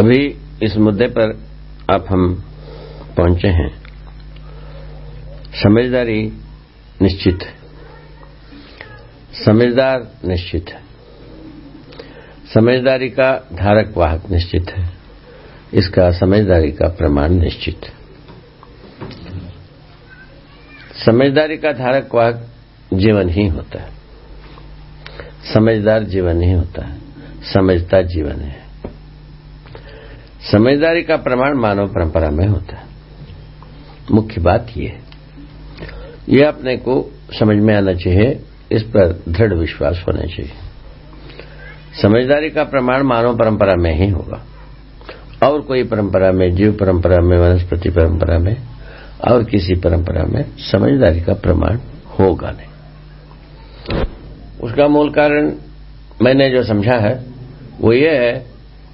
अभी इस मुद्दे पर अब हम पहुँचे हैं। समझदारी निश्चित है। समझदार निश्चित है। समझदारी का धारक वाहक निश्चित है। इसका समझदारी का प्रमाण निश्चित है। समझदारी का धारक वाहक जीवन ही होता है। समझदार जीवन ही होता है। समझता जीवन है। समझदारी का प्रमाण मानव परंपरा में होता है। मुख्य बात यह है। यह अपने को समझ में आना चाहिए, इस पर दृढ़ विश्वास होना चाहिए। समझदारी का प्रमाण मानव परंपरा में ही होगा। और कोई परंपरा में, जीव परंपरा में, वनस्पति परंपरा में, और किसी परंपरा में समझदारी का प्रमाण होगा नहीं। उसका मूल कारण मैंने जो समझा है, वो ये है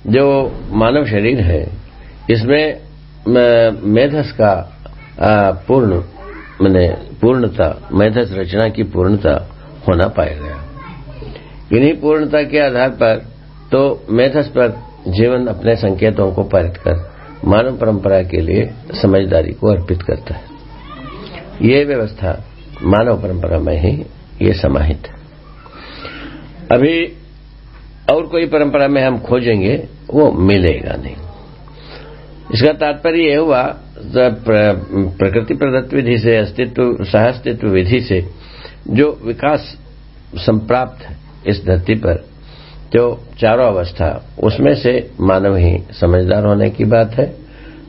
जो मानव शरीर है, इसमें मेधस का पूर्ण, मैंने पूर्णता मेधस रचना की पूर्णता होना पाया गया। इन्हीं पूर्णता के आधार पर तो मेधस पर जीवन अपने संकेतों को पारित कर मानव परंपरा के लिए समझदारी को अर्पित करता है। ये व्यवस्था मानव परंपरा में ही ये समाहित अभी और कोई परंपरा में हम खोजेंगे, वो मिलेगा नहीं। इसका तात्पर्य यह हुआ जब प्रकृति प्रदत्त विधि से, अस्तित्व, सहअस्तित्व विधि से, जो विकास संप्राप्त है इस धरती पर जो चारों अवस्था, उसमें से मानव ही समझदार होने की बात है।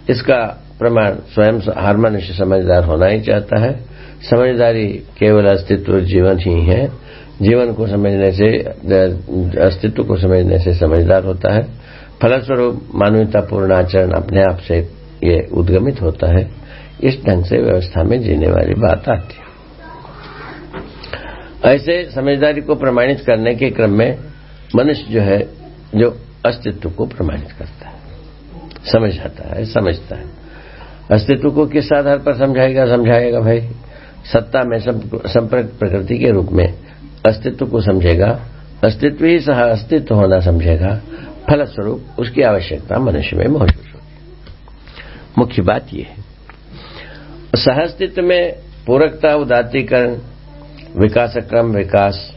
इसका प्रमाण स्वयं हर मनुष्य समझदार होना ही चाहता है। समझदारी केवल अस्तित्व, जीवन ही है। जीवन को समझने से अस्तित्व को समझने से समझदार होता है। फलस्वरूप मानवतापूर्ण आचरण अपने आप से ये उद्गमित होता है। इस ढंग से व्यवस्था में जीने वाली बात आती है। ऐसे समझदारी को प्रमाणित करने के क्रम में मनुष्य जो है, जो अस्तित्व को प्रमाणित करता है। समझाता है, समझता है। अस्तित्व को किस आधार पर समझाएगा? समझाएगा भाई, सत्ता में संपर्क प्रकृति के रूप में। अस्तित्व को समझेगा, अस्तित्व ही सह अस्तित्व होना समझेगा, फलस्वरूप उसकी आवश्यकता मनुष्य में महसूस होगी मुख्य बात यह है। सहअस्तित्व में पूरकता उदातीकरण विकास क्रम विकास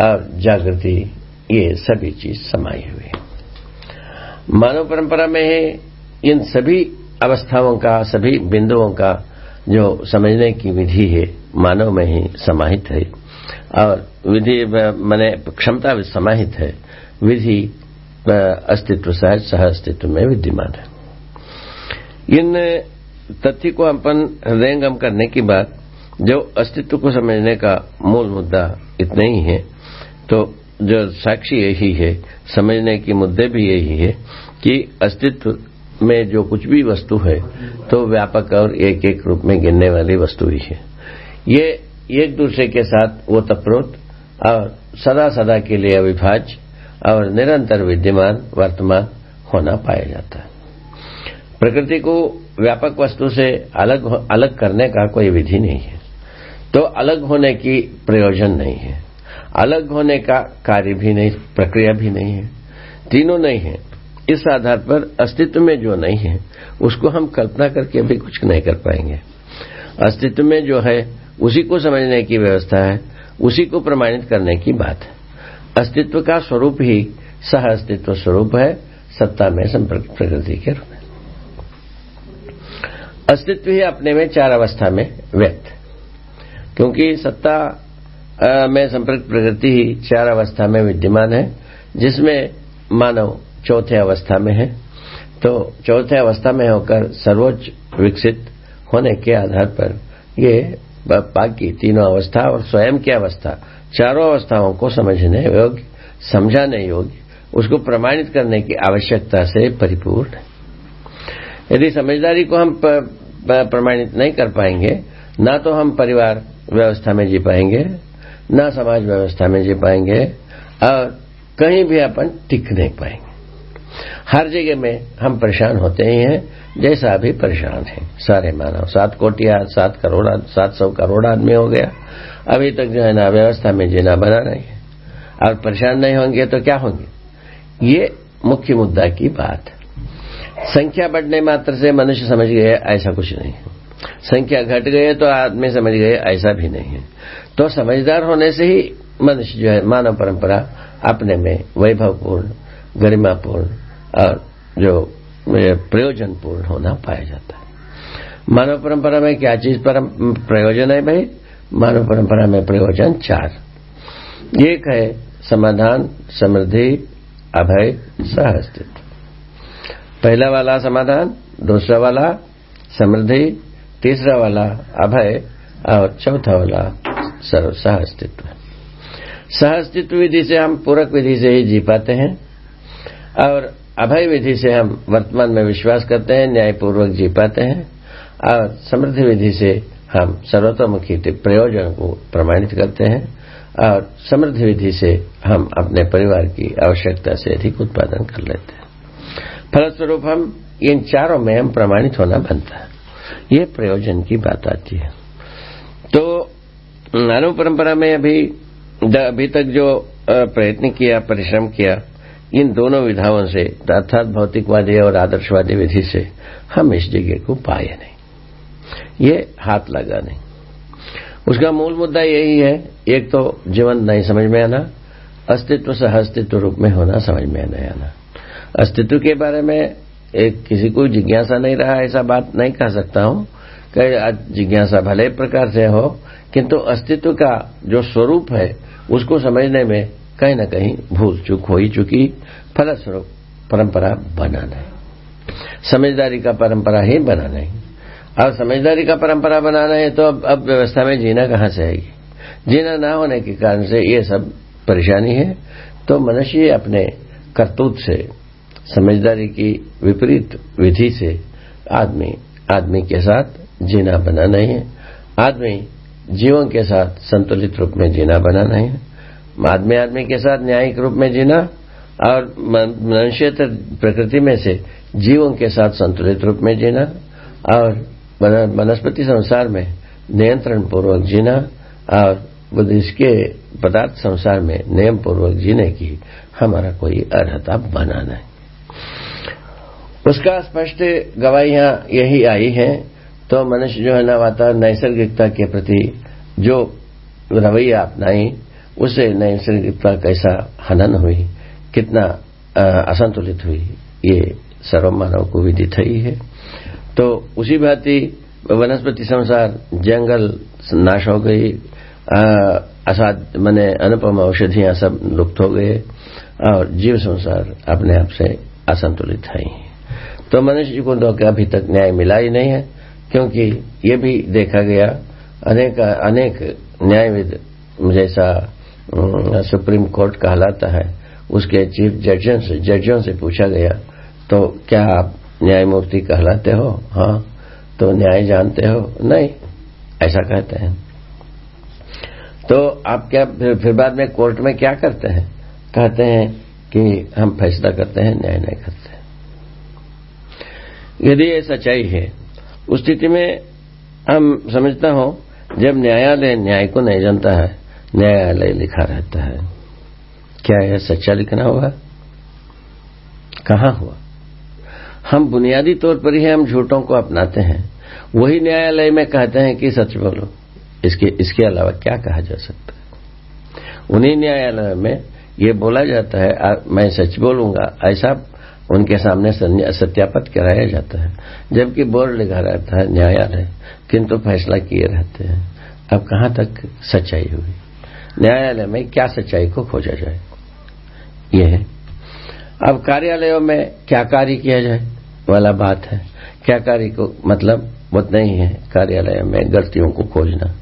और जागृति, ये सभी चीज़ समाई हुई है। मानव परंपरा में है इन सभी अवस्थाओं का, सभी बिंदुओं का जो समझने की विधि है, मानव में ही समाहित है। और विधि मैंने क्षमता समाहित है। विधि अस्तित्व सहज सह अस्तित्व में विद्यमान है। इन तथ्य को अपन हृदयंगम करने की बात, जो अस्तित्व को समझने का मूल मुद्दा इतना ही है तो जो साक्षी यही है, समझने के मुद्दे भी यही है, कि अस्तित्व में जो कुछ भी वस्तु है तो व्यापक और एक एक रूप में गिनने वाली वस्तु ही है। ये एक दूसरे के साथ वो तप्रोत और सदा सदा के लिए अविभाज्य और निरंतर विद्यमान वर्तमान होना पाया जाता है। प्रकृति को व्यापक वस्तु से अलग अलग करने का कोई विधि नहीं है। तो अलग होने की प्रयोजन नहीं है। अलग होने का कार्य भी नहीं, प्रक्रिया भी नहीं है। तीनों नहीं है। इस आधार पर अस्तित्व में जो नहीं है, उसको हम कल्पना करके भी कुछ नहीं कर पाएँगे। अस्तित्व में जो है उसी को समझने की व्यवस्था है, उसी को प्रमाणित करने की बात है। अस्तित्व का स्वरूप ही सह अस्तित्व स्वरूप है, सत्ता में संपर्क, प्रकृति के रूप में। अस्तित्व ही अपने में चार अवस्था में व्यक्त क्योंकि सत्ता में संपर्क, प्रकृति ही चार अवस्था में विद्यमान है, जिसमें मानव चौथे अवस्था में है। तो चौथे अवस्था में होकर सर्वोच्च विकसित होने के आधार पर ये बाकी तीनों अवस्था और स्वयं की अवस्था। चारों अवस्थाओं को समझने योग्य, समझाने योग्य, उसको प्रमाणित करने की आवश्यकता से परिपूर्ण यदि समझदारी को हम प्रमाणित नहीं कर पाएँगे, ना तो हम परिवार व्यवस्था में जी पाएँगे, ना समाज व्यवस्था में जी पाएँगे, और कहीं भी अपन टिक नहीं पाएँगे। हर जगह में हम परेशान होते ही हैं, जैसा अभी परेशान है। सारे मानव, सात कोटि सात करोड़ सात सौ करोड़ आदमी हो गया। अभी तक जो है ना, व्यवस्था में जीना बना नहीं है। और परेशान नहीं होंगे तो क्या होंगे? ये मुख्य मुद्दा की बात। संख्या बढ़ने मात्र से मनुष्य समझ गए, ऐसा कुछ नहीं संख्या घट गए तो आदमी समझ गए, ऐसा भी नहीं है। तो समझदार होने से ही मनुष्य जो है, मानव परंपरा अपने में वैभवपूर्ण, गरिमापूर्ण जो प्रयोजनपूर्ण होना पाया जाता है। मानव परंपरा में क्या चीज़ परम, प्रयोजन है भाई? मानव परंपरा में प्रयोजन चार। एक है समाधान, समृद्धि, अभय सह अस्तित्व पहला वाला समाधान, दूसरा वाला समृद्धि, तीसरा वाला अभय और चौथा वाला सर्व सह अस्तित्व सह अस्तित्व विधि से हम पूरक विधि से ही जी पाते हैं। और अभय विधि से हम वर्तमान में विश्वास करते हैं, न्यायपूर्वक जी पाते हैं, और समृद्धि विधि से हम सर्वतोमुखी प्रयोजन को प्रमाणित करते हैं, और समृद्धि विधि से हम अपने परिवार की आवश्यकता से अधिक उत्पादन कर लेते हैं। फलस्वरूप हम इन चारों में हम प्रमाणित होना बनता है। ये प्रयोजन की बात आती है। तो मानव परंपरा में अभी अभी तक जो प्रयत्न किया, परिश्रम किया इन दोनों विधाओं से, अर्थात भौतिकवादी और आदर्शवादी विधि से, हम इस जगह को पाए नहीं। ये हाथ लगा नहीं। उसका मूल मुद्दा यही है, एक तो जीवन नहीं समझ में आना, अस्तित्व सह अस्तित्व रूप में होना समझ में नहीं आना। अस्तित्व के बारे में एक किसी को जिज्ञासा नहीं रहा, ऐसा बात नहीं कह सकता हूँ कि आज जिज्ञासा भले प्रकार से हो, किंतु अस्तित्व का जो स्वरूप है, उसको समझने में कहीं न कहीं भूल चूक, हो ही चुकी फलस्वरूप परंपरा बना नहीं। समझदारी का परंपरा ही बना नहीं। और समझदारी का परंपरा बनाना है तो अब अब व्यवस्था में जीना कहाँ से आएगी? जीना ना होने के कारण से ये सब परेशानी है। तो मनुष्य अपने करतूत से, समझदारी की विपरीत विधि से आदमी आदमी के साथ जीना बनाना है। आदमी जीवन के साथ संतुलित रूप में जीना बनाना है। आदमी आदमी के साथ न्यायिक रूप में जीना और मनुष्य प्रकृति में से जीवों के साथ संतुलित रूप में जीना और वनस्पति संसार में नियंत्रण पूर्वक जीना और इसके पदार्थ संसार में नियम पूर्वक जीने की हमारा कोई अर्हता बना नहीं। उसका स्पष्ट गवाहियाँ यही आई हैं तो मनुष्य जो है ना वातावरण नैसर्गिकता के प्रति जो रवैया अपनाई उससे नैसर्गिकता कैसा हनन हुई, कितना असंतुलित हुई, ये सर्व मानव को विदित ही है तो उसी भांति वनस्पति संसार, जंगल नाश हो गई असाध, मैंने अनुपम औषधियाँ सब लुप्त हो गए, और जीव संसार अपने आप से असंतुलित है तो मनुष्य जी को तो अभी तक न्याय मिला ही नहीं है, क्योंकि ये भी देखा गया, अनेक अनेक न्यायविद जैसा सुप्रीम कोर्ट कहलाता है। उसके चीफ जजों से जजों से पूछा गया तो क्या आप न्यायमूर्ति कहलाते हो? हाँ तो न्याय जानते हो? नहीं। ऐसा कहते हैं। तो आप क्या फिर, फिर बाद में कोर्ट में क्या करते हैं? कहते हैं कि हम फैसला करते हैं न्याय नहीं करते यदि ये सच्चाई है उस स्थिति में हम समझता हूँ जब न्यायालय न्याय को नहीं जानता है न्यायालय लिखा रहता है। क्या यह सच्चा लिखना हुआ कहाँ हुआ? हम बुनियादी तौर पर ही हम झूठों को अपनाते हैं। वही न्यायालय में कहते हैं कि सच बोलो। इसके इसके अलावा क्या कहा जा सकता है? उन्हीं न्यायालय में ये बोला जाता है आ, मैं सच बोलूँगा। ऐसा उनके सामने सत्यापत कराया जाता है। जबकि बोर्ड लिखा रहता है न्यायालय। किंतु फैसला किए रहते हैं। अब कहाँ तक सच्चाई हुई? न्यायालय में क्या सच्चाई को खोजा जाए? ये है। अब कार्यालयों में क्या कार्य किया जाए? वाला बात है। क्या कार्य को मतलब उतना ही है कार्यालय में गलतियों को खोजना।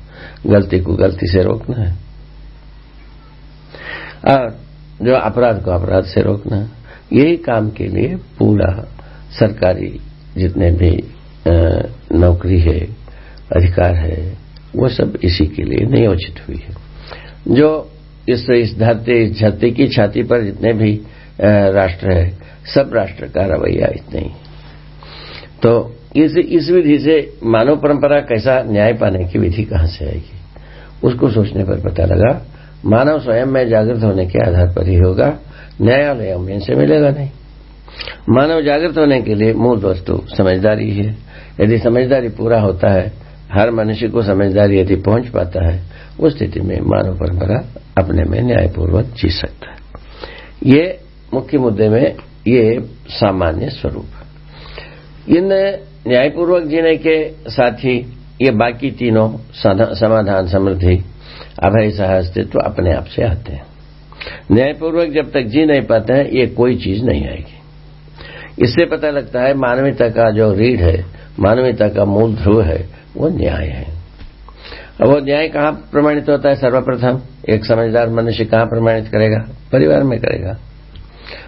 गलती को गलती से रोकना है। और जो अपराध को अपराध से रोकना। यही काम के लिए पूरा सरकारी जितने भी नौकरी है, अधिकार है, वो सब इसी के लिए नियोजित हुई है। जो इस इस धरती इस धरती की छाती पर जितने भी राष्ट्र है, सब राष्ट्र का रवैया इतने ही। तो इस इस विधि से मानव परंपरा कैसा न्याय पाने की विधि कहाँ से आएगी? उसको सोचने पर पता लगा, मानव स्वयं में जागृत होने के आधार पर ही होगा, न्यायालय में से मिलेगा नहीं। मानव जागृत होने के लिए मूल वस्तु समझदारी है। यदि समझदारी पूरा होता है, हर मनुष्य को समझदारी यदि पहुँच पाता है उस स्थिति में मानव परंपरा अपने में न्यायपूर्वक जी सकता है। ये मुख्य मुद्दे में ये सामान्य स्वरूप इन न्यायपूर्वक जीने के साथ ही ये बाकी तीनों समाधान समृद्धि, अभय सह अस्तित्व अपने आप से आते हैं। न्यायपूर्वक जब तक जी नहीं पाते हैं, ये कोई चीज़ नहीं आएगी। इससे पता लगता है मानवीयता का जो रीढ़ है, मानवीयता का मूल ध्रुव है, वो न्याय है। अब वो न्याय कहाँ प्रमाणित होता है? सर्वप्रथम। एक समझदार मनुष्य कहाँ प्रमाणित करेगा? परिवार में करेगा।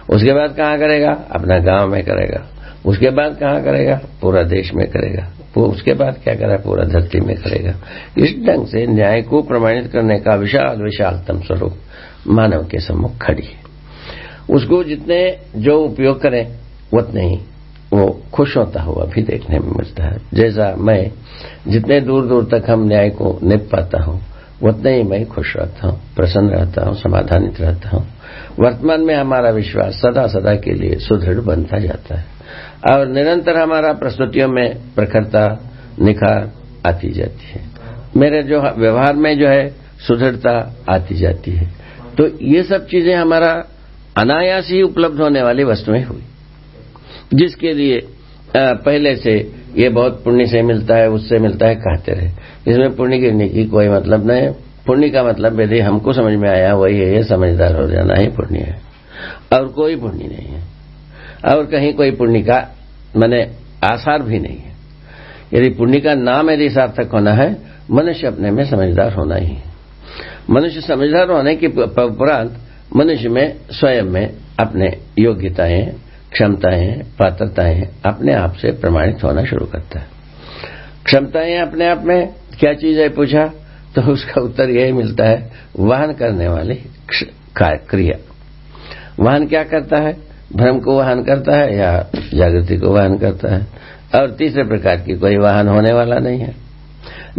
उसके बाद कहाँ करेगा? अपना गाँव में करेगा। उसके बाद कहाँ करेगा? पूरा देश में करेगा। उसके बाद क्या करेगा पूरा धरती में करेगा। इस ढंग से न्याय को प्रमाणित करने का विशाल, विशालतम स्वरूप मानव के सम्मुख खड़ी है। उसको जितने जो उपयोग करें, उतने ही वो खुश होता हुआ भी देखने में मिलता है। जैसा मैं जितने दूर दूर तक हम न्याय को निप पाता हूँ, उतने ही मैं खुश रहता हूँ, प्रसन्न रहता हूँ, समाधानित रहता हूँ। वर्तमान में हमारा विश्वास सदा सदा के लिए सुदृढ़ बनता जाता है। और निरंतर हमारा प्रस्तुतियों में प्रखरता, निखार आती जाती है। मेरे जो व्यवहार में जो है, सुदृढ़ता आती जाती है। तो ये सब चीज़ें हमारा अनायास ही उपलब्ध होने वाली वस्तुएँ हुई। जिसके लिए पहले से ये बहुत पुण्य से मिलता है, उससे मिलता है, कहते रहे। इसमें पुण्य गिरने की कोई मतलब नहीं है। पुण्य का मतलब यदि हमको समझ में आया, वही है, ये समझदार हो जाना ही पुण्य है। और कोई पुण्य नहीं है। और कहीं कोई पुण्य का, मैंने आसार भी नहीं है। यदि पुण्य का नाम यदि सार्थक होना है, मनुष्य अपने में समझदार होना ही मनुष्य समझदार होने के उपरांत मनुष्य में, स्वयं में अपने योग्यताएँ क्षमताएँ पात्रताएँ अपने आप से प्रमाणित होना शुरू करता है। क्षमताएँ अपने आप में क्या चीज़ है पूछा? तो उसका उत्तर यही मिलता है वाहन करने वाली क्रिया। वाहन क्या करता है? भ्रम को वाहन करता है या जागृति को वाहन करता है? और तीसरे प्रकार की कोई वाहन होने वाला नहीं है।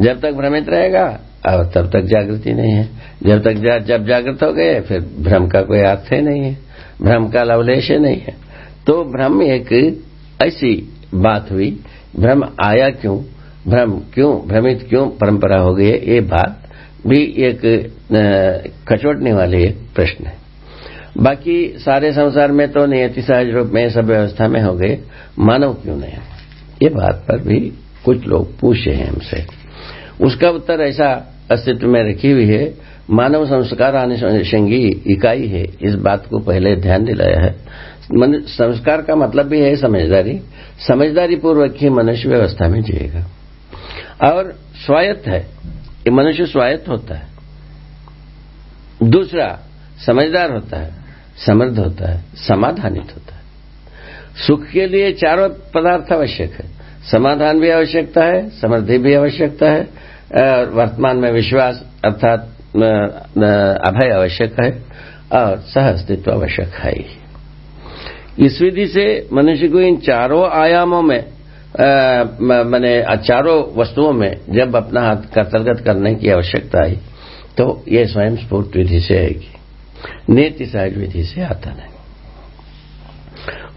जब तक भ्रमित रहेगा और तब तक जागृति नहीं है। जब तक जा, जब जागृत हो गए फिर भ्रम का कोई अर्थ ही नहीं है। भ्रम का लवलेश नहीं है। तो भ्रम एक ऐसी बात हुई। भ्रम आया क्यों? भ्रम क्यों? भ्रमित क्यों? परंपरा हो गई है। ये बात भी एक कचोटने वाले एक प्रश्न है। बाकी सारे संसार में तो नियति सहज रूप में सब व्यवस्था में हो गए। मानव क्यों नहीं? ये बात पर भी कुछ लोग पूछे हैं हमसे। उसका उत्तर ऐसा अस्तित्व में रखी हुई है, मानव संस्कार अनुषंगी इकाई है। इस बात को पहले ध्यान दिलाया है। संस्कार का मतलब भी है समझदारी। समझदारी पूर्वक ही मनुष्य व्यवस्था में जिएगा। और स्वायत्त है। मनुष्य स्वायत्त होता है। दूसरा, समझदार होता है, समृद्ध होता है, समाधानित होता है। सुख के लिए चारों पदार्थ आवश्यक है। समाधान भी आवश्यकता है, समृद्धि भी आवश्यकता है वर्तमान में विश्वास अर्थात अभय आवश्यक है, और सह अस्तित्व आवश्यक है ही। इस विधि से मनुष्य को इन चारों आयामों में मैंने चारों वस्तुओं में जब अपना हाथ कर्तलगत करने की आवश्यकता आई तो ये स्वयं स्फूर्त विधि से आएगी। नीति सहज विधि से आता नहीं।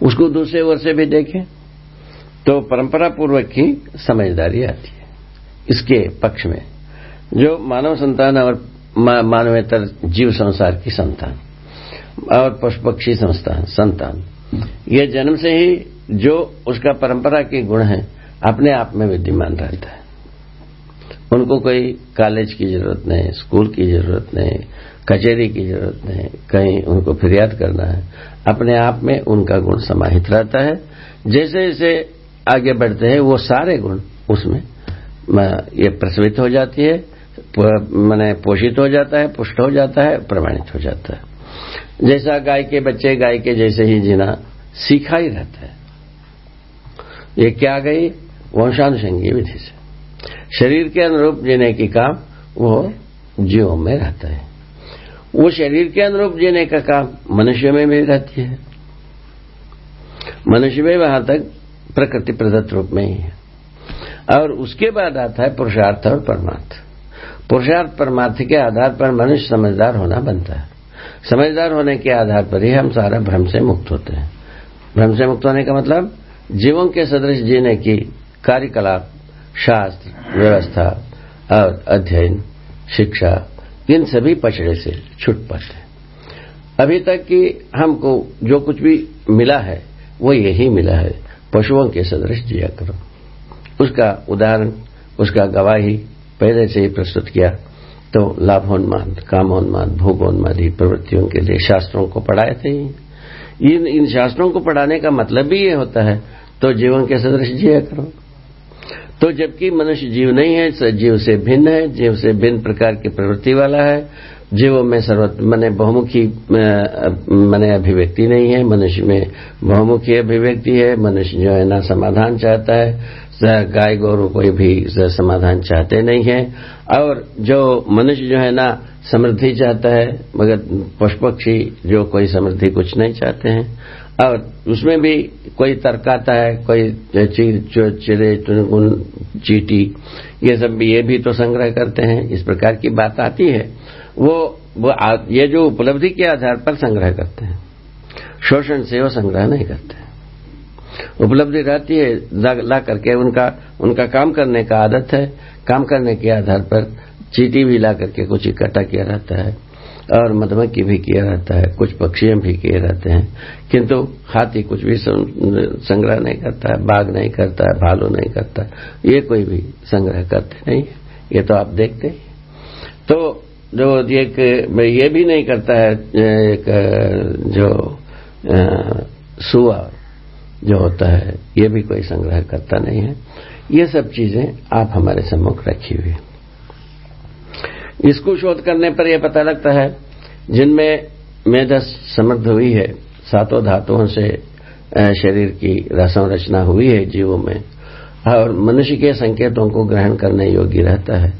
उसको दूसरे ओर से भी देखें तो परंपरा पूर्वक ही समझदारी आती है। इसके पक्ष में, जो मानव संतान और मानवेतर जीव संसार की संतान और पशु पक्षी संस्थान संतान ये जन्म से ही जो उसका परंपरा के गुण है, अपने आप में विद्यमान रहता है। उनको कोई कॉलेज की ज़रूरत नहीं स्कूल की ज़रूरत नहीं, कचहरी की ज़रूरत नहीं, कहीं उनको फिरियाद करना है, अपने आप में उनका गुण समाहित रहता है। जैसे जैसे आगे बढ़ते हैं, वो सारे गुण उसमें ये प्रसवित हो जाती है मैंने पोषित हो जाता है, पुष्ट हो जाता है, प्रमाणित हो जाता है। जैसा गाय के बच्चे गाय के जैसे ही जीना सीखा ही रहता है। ये क्या गई? वंशानुषंगी विधि से। शरीर के अनुरूप जीने की काम वो जीवों में रहता है। वो शरीर के अनुरूप जीने का काम मनुष्य में भी रहती है। मनुष्य में वहाँ तक प्रकृति प्रदत्त रूप में ही है। और उसके बाद आता है पुरुषार्थ और परमार्थ। पुरुषार्थ परमार्थ के आधार पर मनुष्य समझदार होना बनता है। समझदार होने के आधार पर ही हम सारा भ्रम से मुक्त होते हैं। भ्रम से मुक्त होने का मतलब जीवों के सदृश जीने की कार्यकलाप, शास्त्र, व्यवस्था, और अध्ययन, शिक्षा, इन सभी पचड़े से छुट पाते हैं। अभी तक कि हमको जो कुछ भी मिला है, वो यही मिला है। पशुओं के सदृश जिया करो। उसका उदाहरण, उसका गवाही पहले से ही प्रस्तुत किया। तो लाभोन्माद कामोन्माद भोगोन्मादी प्रवृत्तियों के लिए शास्त्रों को पढ़ाए थे इन इन शास्त्रों को पढ़ाने का मतलब भी ये होता है तो जीवन के सदृश जिया करो। तो जबकि मनुष्य जीव नहीं है जीव से भिन्न है, जीव से भिन्न प्रकार की प्रवृत्ति वाला है। जीवों में सर्वत, मने बहुमुखी मने अभिव्यक्ति नहीं है, मनुष्य में बहुमुखी अभिव्यक्ति है, मनुष्य जो है ना समाधान चाहता है गाय गोरु कोई भी समाधान चाहते नहीं है। और जो मनुष्य जो है ना, समृद्धि चाहता है, मगर पशु पक्षी जो कोई समृद्धि कुछ नहीं चाहते हैं। और उसमें भी कोई तर्क आता है, कोई चिरे चुनगुन, चीटी, ये सब भी, ये भी तो संग्रह करते हैं। इस प्रकार की बात आती है। वो वो ये जो उपलब्धि के आधार पर संग्रह करते हैं। शोषण से वो संग्रह नहीं करते। उपलब्धि रहती है ला करके उनका उनका काम करने का आदत है, काम करने के आधार पर चीटी भी ला करके कुछ इकट्ठा किया रहता है, और मधुमक्खी भी किया रहता है, कुछ पक्षियों भी किए रहते हैं, किंतु हाथी कुछ भी संग्रह नहीं करता है बाघ नहीं करता है भालू नहीं करता, ये कोई भी संग्रह करते नहीं ये तो आप देखते हैं। तो जो एक ये भी नहीं करता है, एक, जो सुआ जो होता है, ये भी कोई संग्रह करता नहीं है। ये सब चीज़ें आप हमारे सम्मुख रखी हुई इसको शोध करने पर यह पता लगता है, जिनमें मेधस समृद्ध हुई है, सातों धातुओं से शरीर की रचना हुई है जीवों में, और मनुष्य के संकेतों को ग्रहण करने योग्य रहता है,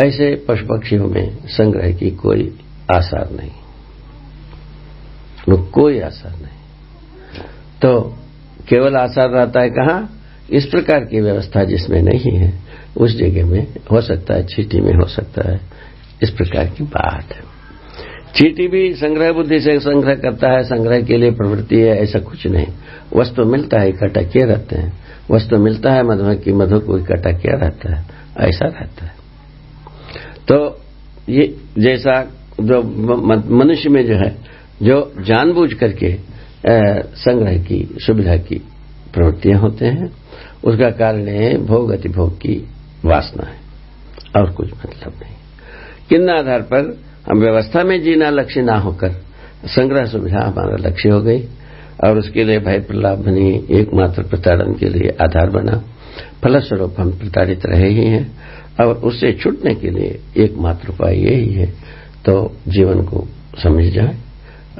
ऐसे पशु पक्षियों में संग्रह की कोई आसार नहीं। कोई आसार नहीं। तो केवल आसार रहता है कहा? इस प्रकार की व्यवस्था जिसमें नहीं है, उस जगह में हो सकता है, चीटी में हो सकता है, इस प्रकार की बात है। चीटी भी संग्रह बुद्धि से संग्रह करता है, संग्रह के लिए प्रवृत्ति है, ऐसा कुछ नहीं। वस्तु मिलता है, इकट्ठा किए रहते हैं। वस्तु मिलता है मधुमक्खी मधु को इकट्ठा किया रहता है, ऐसा रहता है। तो ये जैसा जो मनुष्य में जो है, जो जानबूझ करके संग्रह की, सुविधा की प्रवृत्तियाँ होते हैं। उसका कारण है भोग अतिभोग की वासना है, और कुछ मतलब नहीं। किन आधार पर हम व्यवस्था में जीना लक्ष्य ना होकर संग्रह सुविधा हमारा लक्ष्य हो गई, और उसके लिए भय प्रलाभ बनी एकमात्र प्रताड़न के लिए आधार बना। फलस्वरूप हम प्रताड़ित रहे ही हैं, और उससे छूटने के लिए एकमात्र उपाय यही है तो जीवन को समझ जाए,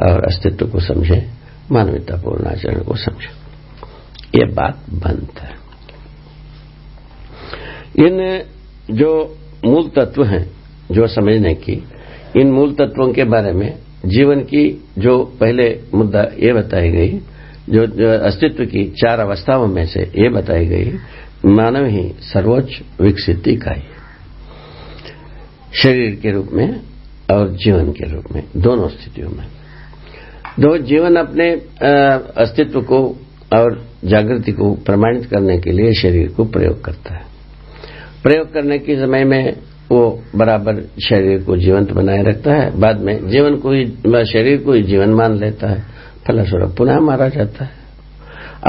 और अस्तित्व को समझे। मानवतापूर्ण आचरण को समझो। ये बात बंद है। इन जो मूल तत्व हैं जो समझने की इन मूल तत्वों के बारे में जीवन की जो पहले मुद्दा ये बताई गई जो, जो अस्तित्व की चार अवस्थाओं में से ये बताई गई मानव ही सर्वोच्च विकसित इकाई शरीर के रूप में और जीवन के रूप में दोनों स्थितियों में। दो जीवन अपने अस्तित्व को और जागृति को प्रमाणित करने के लिए शरीर को प्रयोग करता है। प्रयोग करने के समय में वो बराबर शरीर को जीवंत बनाए रखता है। बाद में जीवन को ही शरीर को ही जीवन मान लेता है। फलस्वरूप पुनः मारा जाता है।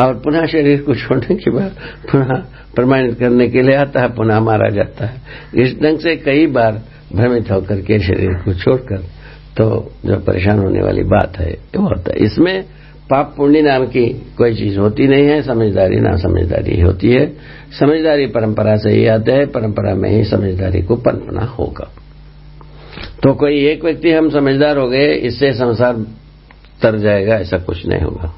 और पुनः शरीर को छोड़ने के बाद पुनः प्रमाणित करने के लिए आता है, पुनः मारा जाता है। इस ढंग से कई बार भ्रमित होकर के शरीर को छोड़कर तो जो परेशान होने वाली बात है वो होता है। इसमें पाप पुण्य नाम की कोई चीज़ होती नहीं है, समझदारी ना समझदारी होती है। समझदारी परंपरा से ही आते है, परंपरा में ही समझदारी को पनपना होगा। तो कोई एक व्यक्ति हम समझदार हो गए, इससे संसार तर जाएगा, ऐसा कुछ नहीं होगा।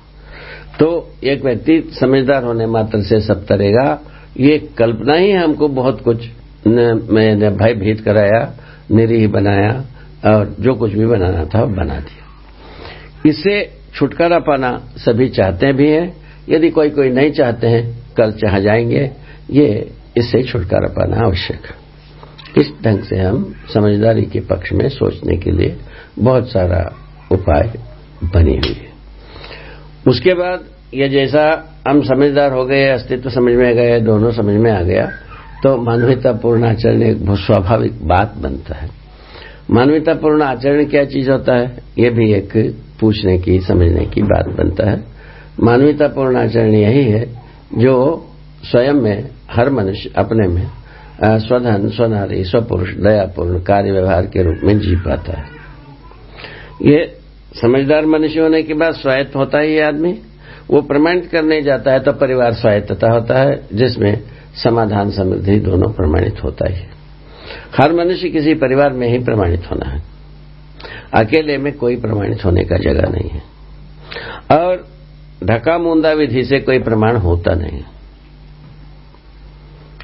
तो एक व्यक्ति समझदार होने मात्र से सब तरेगा, ये कल्पना ही हमको बहुत कुछ मैंने भयभीत कराया, निरीह बनाया और जो कुछ भी बनाना था बना दिया। इससे छुटकारा पाना सभी चाहते भी हैं। यदि कोई कोई नहीं चाहते हैं, कल चाह जाएँगे। ये, इससे छुटकारा पाना आवश्यक है। इस ढंग से हम समझदारी के पक्ष में सोचने के लिए बहुत सारा उपाय बनी हुए है। उसके बाद ये जैसा हम समझदार हो गए, अस्तित्व समझ में गए दोनों समझ में आ गया तो मानवीयतापूर्ण आचरण एक बहुत स्वाभाविक बात बनता है। मानवीयतापूर्ण आचरण क्या चीज़ होता है? ये भी एक पूछने की, समझने की बात बनता है। मानवतापूर्ण आचरण यही है, जो स्वयं में, हर मनुष्य अपने में स्वधन, स्वनारी, स्वपुरुष, दयापूर्ण कार्य व्यवहार के रूप में जी पाता है। ये समझदार मनुष्य होने के बाद स्वायत्त होता ही आदमी। वो प्रमाणित करने जाता है तो परिवार स्वायत्तता होता है, जिसमें समाधान समृद्धि दोनों प्रमाणित होता ही है। हर मनुष्य किसी परिवार में ही प्रमाणित होना है। अकेले में कोई प्रमाणित होने का जगह नहीं है। और ढका मुंदा विधि से कोई प्रमाण होता नहीं है।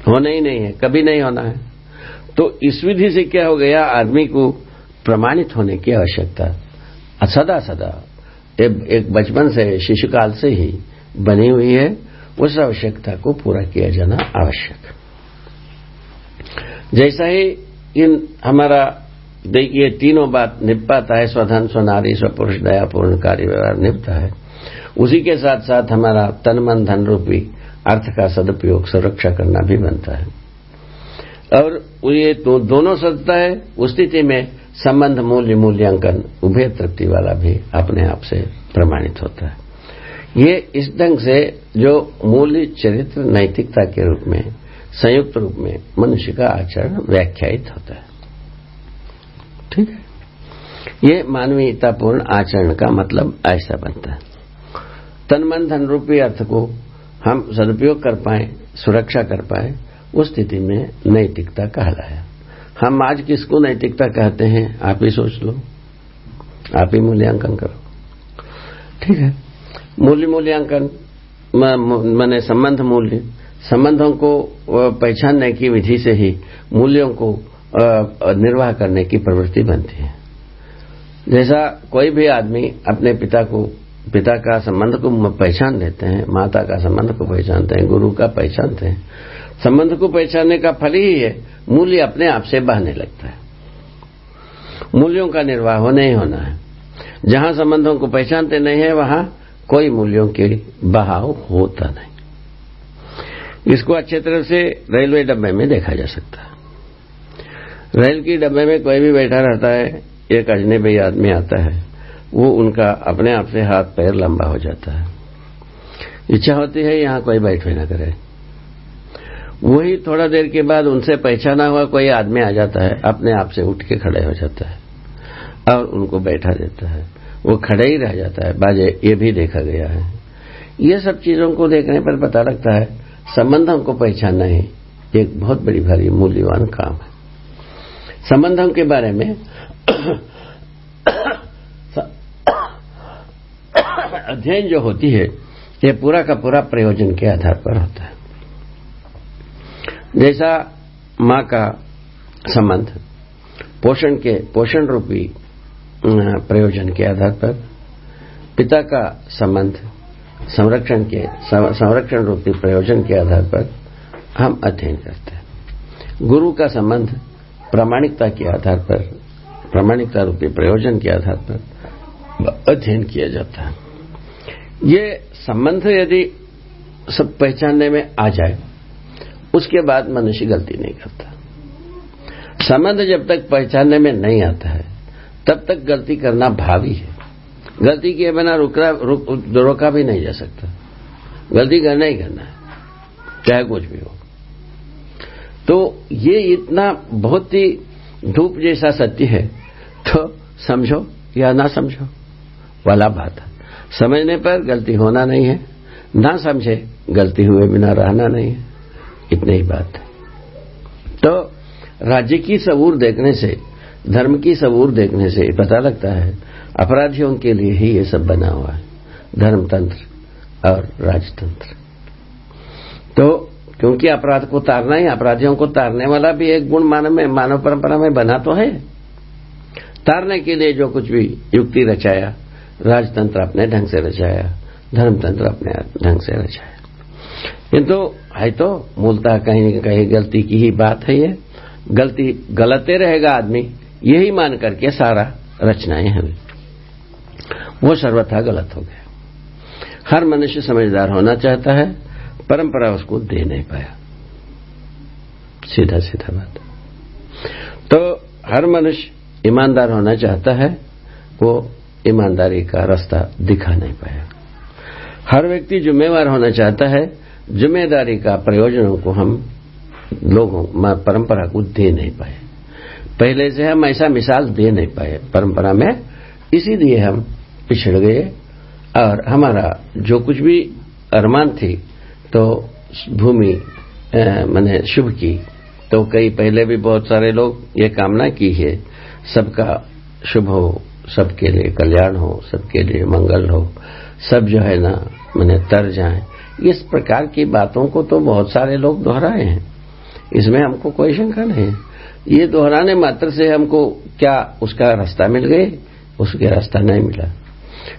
होना ही नहीं है, कभी नहीं होना है। तो इस विधि से क्या हो गया, आदमी को प्रमाणित होने की आवश्यकता। सदा सदा, एक बचपन से, शिशुकाल से ही बनी हुई है, उस आवश्यकता को पूरा किया जाना आवश्यक जैसा ही इन हमारा देखिए तीनों बात निपटाता है, स्वधन, स्वनारी, स्वपुरुष, दयापूर्ण कार्य व्यवहार निपटा है। उसी के साथ साथ हमारा तन मन धन रूपी अर्थ का सदुपयोग, सुरक्षा करना भी बनता है। और ये तो दोनों सदता है, उस स्थिति में संबंध मूल्य, मूल्यांकन उभय तृप्ति वाला भी अपने आप से प्रमाणित होता है। ये इस ढंग से जो मूल्य चरित्र नैतिकता के रूप में संयुक्त रूप में मनुष्य का आचरण व्याख्यायित होता है। ठीक है? ये मानवीयतापूर्ण आचरण का मतलब ऐसा बनता है। तन मन धन रूपी अर्थ को हम सदुपयोग कर पाए, सुरक्षा कर पाए, उस स्थिति में नैतिकता कहलाया। हम आज किसको नैतिकता कहते हैं, आप ही सोच लो। आप ही मूल्यांकन करो। ठीक है? मूल्य मूल्यांकन मैंने संबंध मूल्य। संबंधों को पहचानने की विधि से ही मूल्यों को निर्वाह करने की प्रवृत्ति बनती है। जैसा कोई भी आदमी अपने पिता को, पिता का संबंध को पहचान लेते हैं, माता का संबंध को पहचानते हैं, गुरु का पहचानते हैं, संबंध को पहचानने का फल ही है मूल्य अपने आप से बहने लगता है। मूल्यों का निर्वाह होने ही होना है। जहाँ संबंधों को पहचानते नहीं है, वहाँ कोई मूल्यों के बहाव होता नहीं। इसको अच्छे तरह से रेलवे डब्बे में देखा जा सकता है। रेल की डब्बे में कोई भी बैठा रहता है एक अजने अजनबी आदमी आता है, वो उनका अपने आप से हाथ पैर लंबा हो जाता है। इच्छा होती है यहाँ कोई बैठे न करे। वही थोड़ा देर के बाद उनसे पहचाना हुआ कोई आदमी आ जाता है, अपने आप से उठ के खड़े हो जाता है और उनको बैठा देता है। वो खड़े ही रह जाता है। बाजे, ये भी देखा गया है। ये सब चीज़ों को देखने पर पता लगता है संबंधों को पहचानना ही। एक बहुत बड़ी भारी मूल्यवान काम है। संबंधों के बारे में अध्ययन जो होती है, ये पूरा का पूरा प्रयोजन के आधार पर होता है। जैसा माँ का संबंध, पोषण के, पोषण रूपी प्रयोजन के आधार पर, पिता का संबंध संरक्षण के संरक्षण रूपी प्रयोजन के आधार पर हम अध्ययन करते हैं। गुरु का संबंध प्रामाणिकता के आधार पर, प्रामाणिकता रूपी प्रयोजन के आधार पर अध्ययन किया जाता है। ये संबंध यदि सब पहचानने में आ जाए, उसके बाद मनुष्य गलती नहीं करता। संबंध जब तक पहचानने में नहीं आता है, तब तक गलती करना भावी है। गलती किए बिना रुकना रुक, रोका भी नहीं जा सकता। गलती करना ही करना है चाहे कुछ भी हो। तो ये इतना बहुत ही धूप जैसा सत्य है तो समझो या ना समझो वाला बात है। समझने पर गलती होना नहीं है ना समझे गलती हुए बिना रहना नहीं है। इतनी ही बात है। तो राज्य की सबूर देखने से धर्म की सबूर देखने से पता लगता है, अपराधियों के लिए ही ये सब बना हुआ है, धर्मतंत्र और राजतंत्र। तो क्योंकि अपराध को तारना ही, अपराधियों को तारने वाला भी एक गुण मानव में, मानव परंपरा में बना तो है। तारने के लिए जो कुछ भी युक्ति रचाया, राजतंत्र अपने ढंग से रचाया, धर्मतंत्र अपने ढंग से रचाया। किंतु तो है तो मूलतः कहीं न कहीं गलती की ही बात है ये। गलती, गलते रहेगा आदमी। यही मान करके सारा रचनाएँ हैं। वो सर्वथा गलत हो गया। हर मनुष्य समझदार होना चाहता है, परंपरा उसको दे नहीं पाया। सीधा सीधा बात। तो हर मनुष्य ईमानदार होना चाहता है, वो ईमानदारी का रास्ता दिखा नहीं पाया। हर व्यक्ति जिम्मेवार होना चाहता है, ज़िम्मेदारी का प्रयोजनों को हम लोगों परंपरा को दे नहीं पाए। पहले से हम ऐसा मिसाल दे नहीं पाए परंपरा में, इसीलिए हम पिछड़ गए। और हमारा जो कुछ भी अरमान थी तो भूमि मैंने शुभ की तो कई पहले भी बहुत सारे लोग ये कामना की है, सबका शुभ हो, सबके लिए कल्याण हो, सबके लिए मंगल हो, सब जो है ना, मैंने तर जाए। इस प्रकार की बातों को तो बहुत सारे लोग दोहराए हैं। इसमें हमको कोई शंका नहीं। है ये दोहराने मात्र से हमको क्या उसका रास्ता मिल गए? उसके रास्ता नहीं मिला।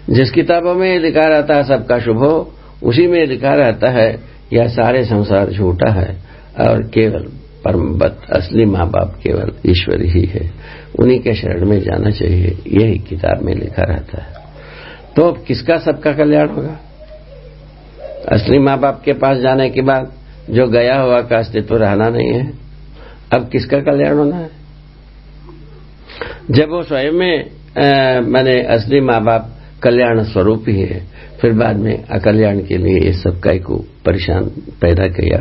जिस किताबों में लिखा रहता है, सबका शुभ हो, उसी में लिखा रहता है यह सारे संसार झूठा है, और केवल परमबत असली माँ बाप केवल ईश्वर ही है। उन्हीं के शरण में जाना चाहिए, यही किताब में लिखा रहता है। तो अब किसका सबका कल्याण होगा? असली माँ बाप के पास जाने के बाद जो गया हुआ का अस्तित्व रहना नहीं है। अब किसका कल्याण होना है? जब वो स्वयं में मैंने असली माँ बाप कल्याण स्वरूप ही है फिर बाद में अकल्याण के लिए ये सब काय को परेशान पैदा किया।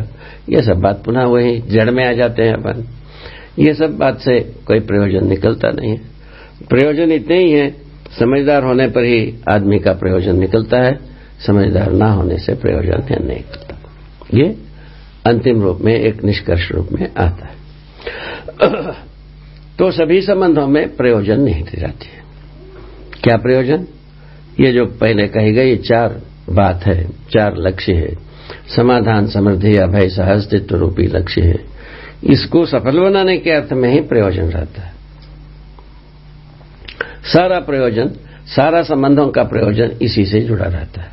ये सब बात पुनः वही जड़ में आ जाते हैं अपन। ये सब बात से कोई प्रयोजन निकलता नहीं है। प्रयोजन इतने ही है, समझदार होने पर ही आदमी का प्रयोजन निकलता है, समझदार ना होने से प्रयोजन नहीं निकलता ये अंतिम रूप में, एक निष्कर्ष रूप में आता है। तो सभी संबंधों में प्रयोजन नहीं दी जाती है। क्या प्रयोजन? ये जो पहले कही गई चार बात है, चार लक्ष्य है। समाधान, समृद्धि, अभय सहस्तित्व रूपी लक्ष्य है। इसको सफल बनाने के अर्थ में ही प्रयोजन रहता है। सारा प्रयोजन, सारा संबंधों का प्रयोजन इसी से जुड़ा रहता है।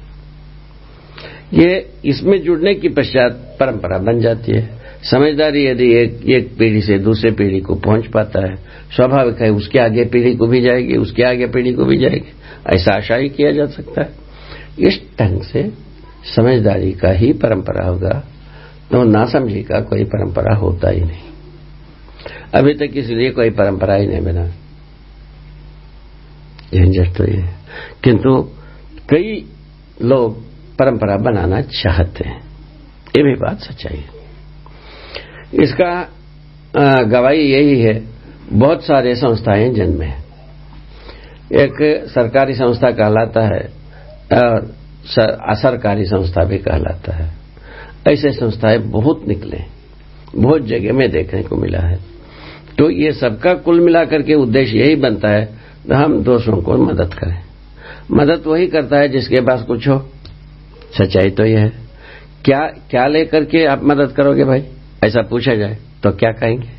ये इसमें जुड़ने की पश्चात परंपरा बन जाती है। समझदारी यदि एक एक पीढ़ी से दूसरे पीढ़ी को पहुँच पाता है, स्वाभाविक है उसके आगे पीढ़ी को भी जाएगी, उसके आगे पीढ़ी को भी जाएगी। ऐसा आशा ही किया जा सकता है। इस ढंग से समझदारी का ही परंपरा होगा तो ना समझी का कोई परंपरा होता ही नहीं। अभी तक इसलिए कोई परंपरा ही नहीं बना। झंझट तो ये किंतु कई लोग परंपरा बनाना चाहते हैं। ये भी बात सच्चाई है। इसका गवाही यही है, बहुत सारे संस्थाएँ जन्मे हैं। एक सरकारी संस्था कहलाता है, और असरकारी संस्था भी कहलाता है। ऐसे संस्थाएँ बहुत निकले बहुत जगह में देखने को मिला है। तो ये सबका कुल मिलाकर के उद्देश्य यही बनता है तो हम दोषों को मदद करें। मदद वही करता है जिसके पास कुछ हो। सच्चाई तो यह है। क्या क्या लेकर के आप मदद करोगे भाई? ऐसा पूछा जाए तो क्या कहेंगे?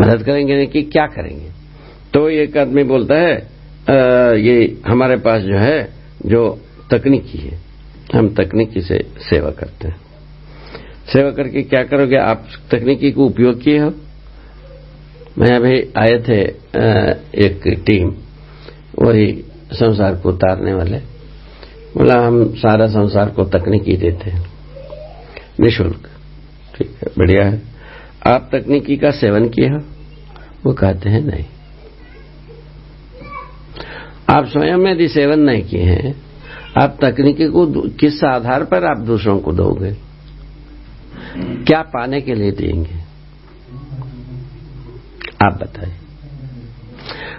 मदद करेंगे कि क्या करेंगे? तो एक आदमी बोलता है आ, ये हमारे पास जो है जो तकनीकी है हम तकनीकी से सेवा करते हैं। सेवा करके क्या करोगे? आप तकनीकी को उपयोग किए हो? मैं अभी आए थे एक टीम वही संसार को उतारने वाले। बोला हम सारा संसार को तकनीकी देते हैं। निशुल्क। ठीक है, बढ़िया है। आप तकनीकी का सेवन किया वो कहते हैं नहीं। आप स्वयं में यदि सेवन नहीं किए हैं, आप तकनीकी को किस आधार पर आप दूसरों को दोगे? क्या पाने के लिए देंगे? आप बताइए।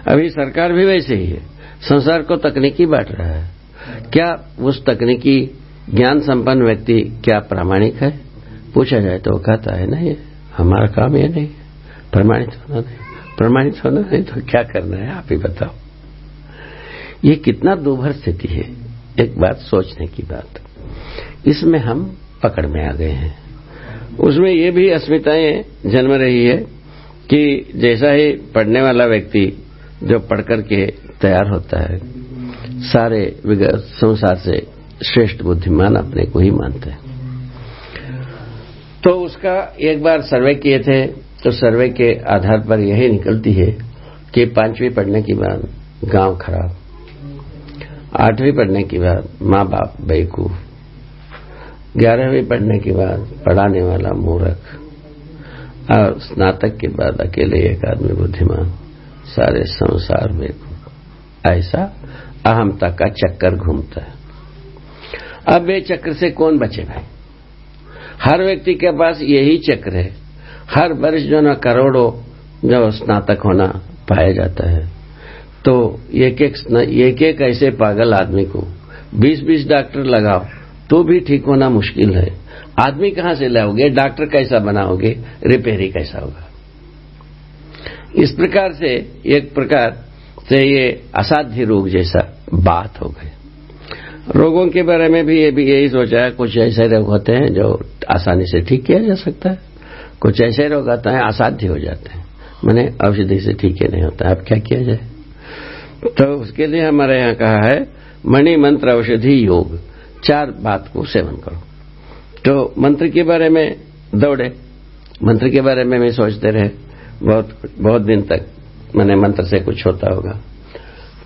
अभी सरकार भी वैसे ही है। संसार को तकनीकी बांट रहा है। क्या उस तकनीकी ज्ञान संपन्न व्यक्ति क्या प्रामाणिक है? पूछा जाए तो वो कहता है, नहीं, हमारा काम ये नहीं, प्रमाणित होना नहीं, प्रमाणित होना नहीं तो क्या करना है, आप ही बताओ। ये कितना दुभर स्थिति है, एक बात सोचने की बात। इसमें हम पकड़ में आ गए हैं। उसमें ये भी अस्मिताएँ जन्म रही है कि जैसा ही पढ़ने वाला व्यक्ति जो पढ़ करके तैयार होता है, सारे विगत संसार से श्रेष्ठ बुद्धिमान अपने को ही मानते हैं। तो उसका एक बार सर्वे किए थे तो सर्वे के आधार पर यही निकलती है कि पांचवी पढ़ने के बाद गाँव खराब, आठवीं पढ़ने के बाद माँ बाप बेवकूफ़, ग्यारहवीं पढ़ने के बाद पढ़ाने वाला मूर्ख, और स्नातक के बाद अकेले एक आदमी बुद्धिमान, सारे संसार बेवकूफ़। ऐसा अहमता का चक्कर घूमता है। अब ये चक्र से कौन बचे भाई? हर व्यक्ति के पास यही चक्र है। हर वर्ष जो ना करोड़ों जो स्नातक होना पाया जाता है। तो एक एक एक एक ऐसे पागल आदमी को 20-20 डॉक्टर लगाओ तो भी ठीक होना मुश्किल है। आदमी कहाँ से लाओगे? डॉक्टर कैसा बनाओगे? रिपेयरी कैसा होगा? इस प्रकार से, एक प्रकार से ये असाध्य रोग जैसा बात हो गई। रोगों के बारे में भी ये भी यही सोचा है, कुछ ऐसे रोग होते हैं जो आसानी से ठीक किया जा सकता है। कुछ ऐसे रोग आते हैं, असाध्य हो जाते हैं। मैंने औषधि से ठीक ही नहीं होता, अब क्या किया जाए? तो उसके लिए हमारे यहाँ कहा है, मणि मंत्र औषधि योग, चार बात को सेवन करो। तो मंत्र के बारे में दौड़े। मंत्र के बारे में भी सोचते रहे। बहुत बहुत दिन तक मैंने मंत्र से कुछ होता होगा।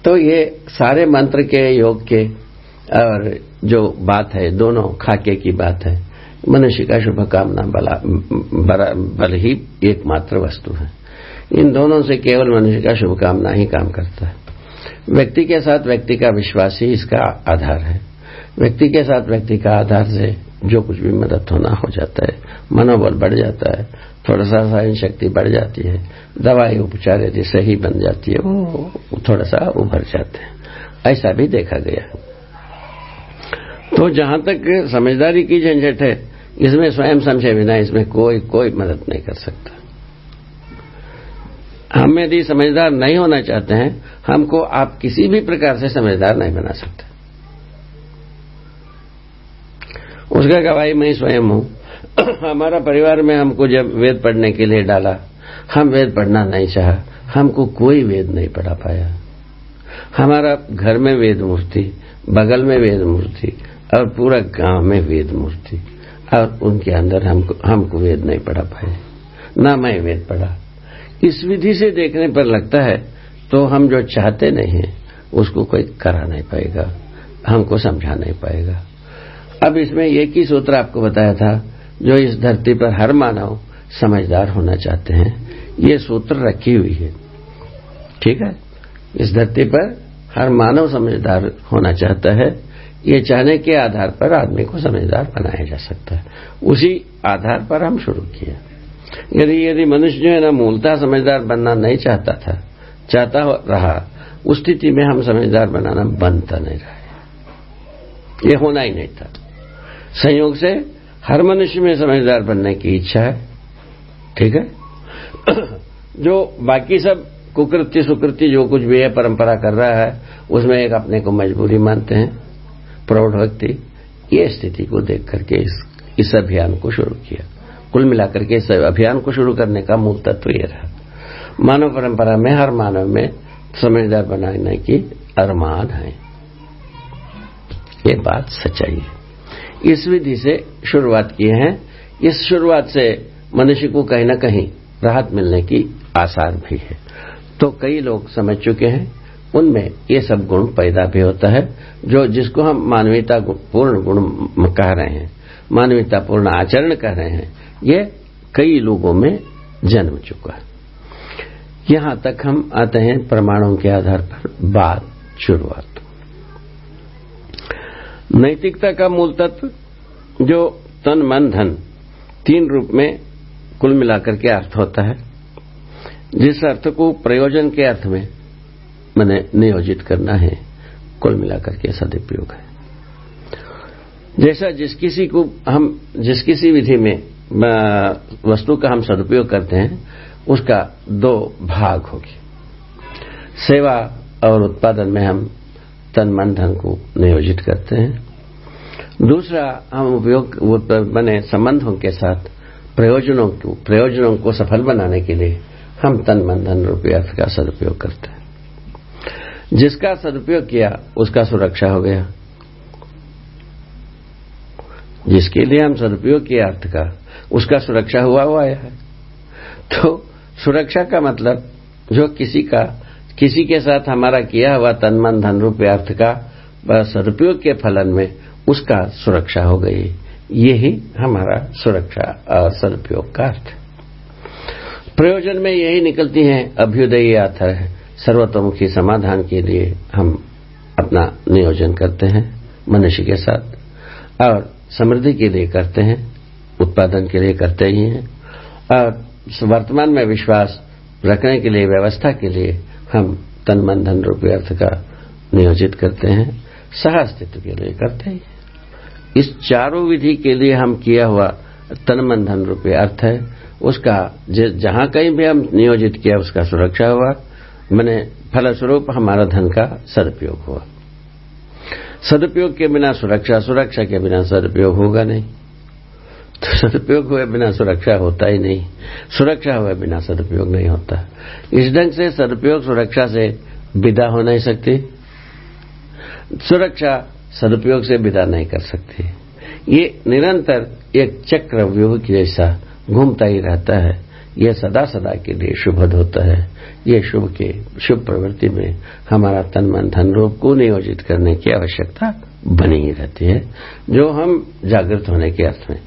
तो ये सारे मंत्र के, योग के और जो बात है, दोनों खाके की बात है। मनुष्य का शुभकामना बला ही एकमात्र वस्तु है। इन दोनों से केवल मनुष्य का शुभकामना ही काम करता है। व्यक्ति के साथ व्यक्ति का विश्वास ही इसका आधार है। व्यक्ति के साथ व्यक्ति का आधार से जो कुछ भी मदद होना हो जाता है, मनोबल बढ़ जाता है थोड़ा सा सहन शक्ति बढ़ जाती है, दवाई, उपचार यदि सही बन जाती है, वो थोड़ा सा उभर जाते हैं। ऐसा भी देखा गया। तो जहाँ तक समझदारी की झंझट है, इसमें स्वयं समझे बिना इसमें कोई कोई मदद नहीं कर सकता। हम यदि समझदार नहीं होना चाहते हैं, हमको आप किसी भी प्रकार से समझदार नहीं बना सकते। उसका गवाही मैं स्वयं हूँ। हमारा परिवार में हमको जब वेद पढ़ने के लिए डाला, हम वेद पढ़ना नहीं चाह, हमको कोई वेद नहीं पढ़ा पाया। हमारा घर में वेद मूर्ति, बगल में वेद मूर्ति और पूरा गाँव में वेद मूर्ति। और उनके अंदर हमको हमको वेद नहीं पढ़ा पाए। ना मैं वेद पढ़ा। इस विधि से देखने पर लगता है तो हम जो चाहते नहीं हैं, उसको कोई करा नहीं पाएगा, हमको समझा नहीं पाएगा। अब इसमें एक ही सूत्र आपको बताया था, जो इस धरती पर हर मानव समझदार होना चाहते हैं, ये सूत्र रखी हुई है। ठीक है? इस धरती पर हर मानव समझदार होना चाहता है ये चाहने के आधार पर आदमी को समझदार बनाया जा सकता है। उसी आधार पर हम शुरू किया यदि यदि मनुष्य जो है ना मूलता समझदार बनना नहीं चाहता था, चाहता रहा, उस स्थिति में हम समझदार बनाना बनता नहीं रहा ये होना ही नहीं था। संयोग से हर मनुष्य में समझदार बनने की इच्छा है। ठीक है? जो बाकी सब कुकृत्य सुकृत्य जो कुछ भी है, परंपरा कर रहा है, उसमें एक अपने को मजबूरी मानते हैं। प्रौढ़ व्यक्ति ये स्थिति को देख करके इस, इस अभियान को शुरू किया। कुल मिलाकर के इस अभियान को शुरू करने का मूल तत्व ये रहा। मानव परंपरा में हर मानव में समझदार बनाने की अरमान है। ये बात सच्चाई है। इस विधि से शुरुआत किए हैं। इस शुरुआत से मनुष्य को कहीं न कहीं राहत मिलने की आसार भी है। तो कई लोग समझ चुके हैं उनमें ये सब गुण पैदा भी होता है, जो जिसको हम मानवीयता पूर्ण गुण कह रहे हैं, मानवीयता पूर्ण आचरण कह रहे हैं, ये कई लोगों में जन्म चुका है। यहाँ तक हम आते हैं प्रमाणों के आधार पर बात शुरुआत। नैतिकता का मूल तत्व, जो तन, मन, धन, तीन रूप में कुल मिलाकर के अर्थ होता है, जिस अर्थ को प्रयोजन के अर्थ में मैंने नियोजित करना है। कुल मिलाकर के सदुपयोग है। जैसा जिस किसी को हम, जिस किसी विधि में वस्तु का हम सदुपयोग करते हैं, उसका दो भाग होगी। सेवा और उत्पादन में हम तन मन धन को नियोजित करते हैं। दूसरा, हम उपयोग बने संबंधों के साथ प्रयोजनों को प्रयोजनों को सफल बनाने के लिए हम तन मन धन रुपये का सदुपयोग करते हैं। जिसका सदुपयोग किया, उसका सुरक्षा हो गया। जिसके लिए हम सदुपयोग किया अर्थ का, उसका सुरक्षा हुआ हुआ है। तो सुरक्षा का मतलब जो किसी का, किसी के साथ हमारा किया हुआ तन, मन, धन, रूप, अर्थ का सदुपयोग के फलन में, उसका सुरक्षा हो गई। यही हमारा सुरक्षा और सदुपयोग का अर्थ। प्रयोजन में यही निकलती हैं अभ्युदय यात्रा सर्वतोमुखी समाधान के लिए हम अपना नियोजन करते हैं, मनुष्य के साथ। और समृद्धि के लिए करते हैं, उत्पादन के लिए करते ही हैं। और वर्तमान में विश्वास रखने के लिए, व्यवस्था के लिए हम तन मन धन रूपी अर्थ का नियोजित करते हैं सह अस्तित्व के लिए करते हैं। इस चारों विधि के लिए हम किया हुआ तन मन धन रूपी अर्थ है, उसका जहाँ कहीं भी हम नियोजित किया, उसका सुरक्षा हुआ। मैंने फलस्वरूप हमारा धन का सदुपयोग हुआ। सदुपयोग के बिना सुरक्षा सुरक्षा के बिना सदुपयोग होगा नहीं। तो सदुपयोग हुए बिना सुरक्षा होता ही नहीं। सुरक्षा हुए बिना सदुपयोग नहीं होता। इस ढंग से सदुपयोग सुरक्षा से विदा हो नहीं सकती। सुरक्षा सदुपयोग से विदा नहीं कर सकती। ये निरंतर एक चक्र व्यूह जैसा घूमता ही रहता है। यह सदा सदा के लिए शुभद होता है। ये शुभ के शुभ प्रवृत्ति में हमारा तन मन धन रूप को नियोजित करने की आवश्यकता बनी ही रहती है, जो हम जागृत होने के अर्थ में।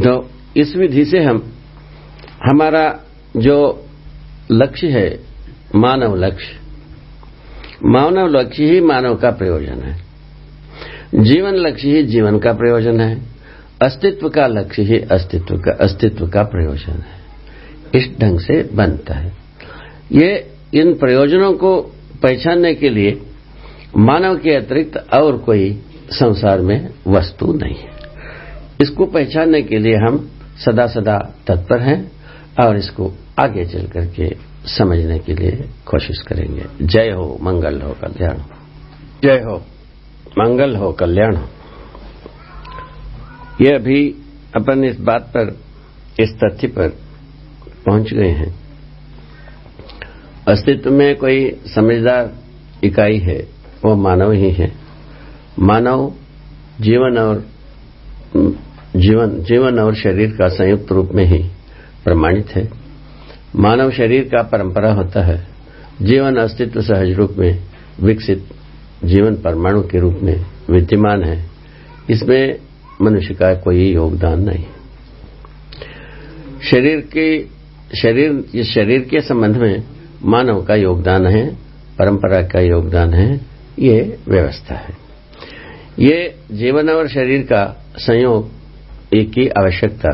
तो इस विधि से हम, हमारा जो लक्ष्य है, मानव लक्ष्य मानव लक्ष्य ही मानव का प्रयोजन है। जीवन लक्ष्य ही जीवन का प्रयोजन है, अस्तित्व का लक्ष्य ही अस्तित्व का अस्तित्व का प्रयोजन है। इस ढंग से बनता है। ये इन प्रयोजनों को पहचानने के लिए मानव के अतिरिक्त और कोई संसार में वस्तु नहीं है। इसको पहचानने के लिए हम सदा सदा तत्पर हैं और इसको आगे चल करके समझने के लिए कोशिश करेंगे। जय हो मंगल हो कल्याण हो। जय हो। मंगल हो कल्याण हो। ये अभी अपन इस बात पर इस तथ्य पर पहुँच गए हैं अस्तित्व में कोई समझदार इकाई है, वो मानव ही है। मानव जीवन और जीवन जीवन और शरीर का संयुक्त रूप में ही प्रमाणित है। मानव शरीर का परंपरा होता है। जीवन अस्तित्व सहज रूप में विकसित जीवन परमाणु के रूप में विद्यमान है। इसमें मनुष्य का कोई योगदान नहीं। शरीर के, शरीर, इस शरीर के संबंध में मानव का योगदान है, परंपरा का योगदान है, ये व्यवस्था है। ये जीवन और शरीर का संयोग एक की आवश्यकता,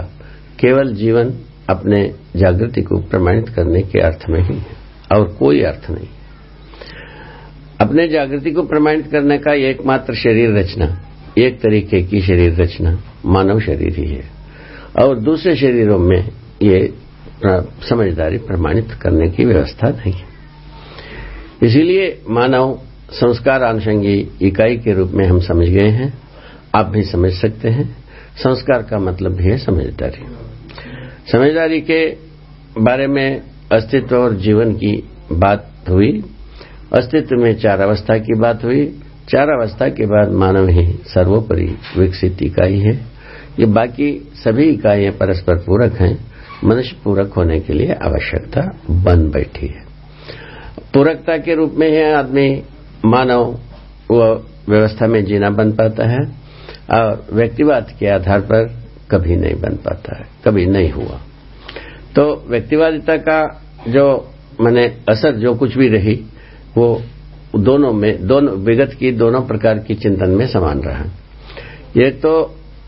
केवल जीवन अपने जागृति को प्रमाणित करने के अर्थ में ही है, और कोई अर्थ नहीं। अपने जागृति को प्रमाणित करने का एकमात्र शरीर रचना, एक तरीके की शरीर रचना मानव शरीर ही है, और दूसरे शरीरों में ये समझदारी प्रमाणित करने की व्यवस्था नहीं है। इसीलिए मानव संस्कार आनुषंगी इकाई के रूप में हम समझ गए हैं, आप भी समझ सकते हैं। संस्कार का मतलब भी है समझदारी। समझदारी के बारे में अस्तित्व और जीवन की बात हुई, अस्तित्व में चार अवस्था की बात हुई। चार अवस्था के बाद मानव ही सर्वोपरि विकसित इकाई है। ये बाकी सभी इकाइयाँ परस्पर पूरक हैं। मनुष्य पूरक होने के लिए आवश्यकता बन बैठी है। पूरकता के रूप में है आदमी। मानव व्यवस्था में जीना बन पाता है और व्यक्तिवाद के आधार पर कभी नहीं बन पाता है, कभी नहीं हुआ। तो व्यक्तिवादिता का जो मैंने असर जो कुछ भी रही, वो दोनों में, दोनों विगत की दोनों प्रकार की चिंतन में समान रहा। ये तो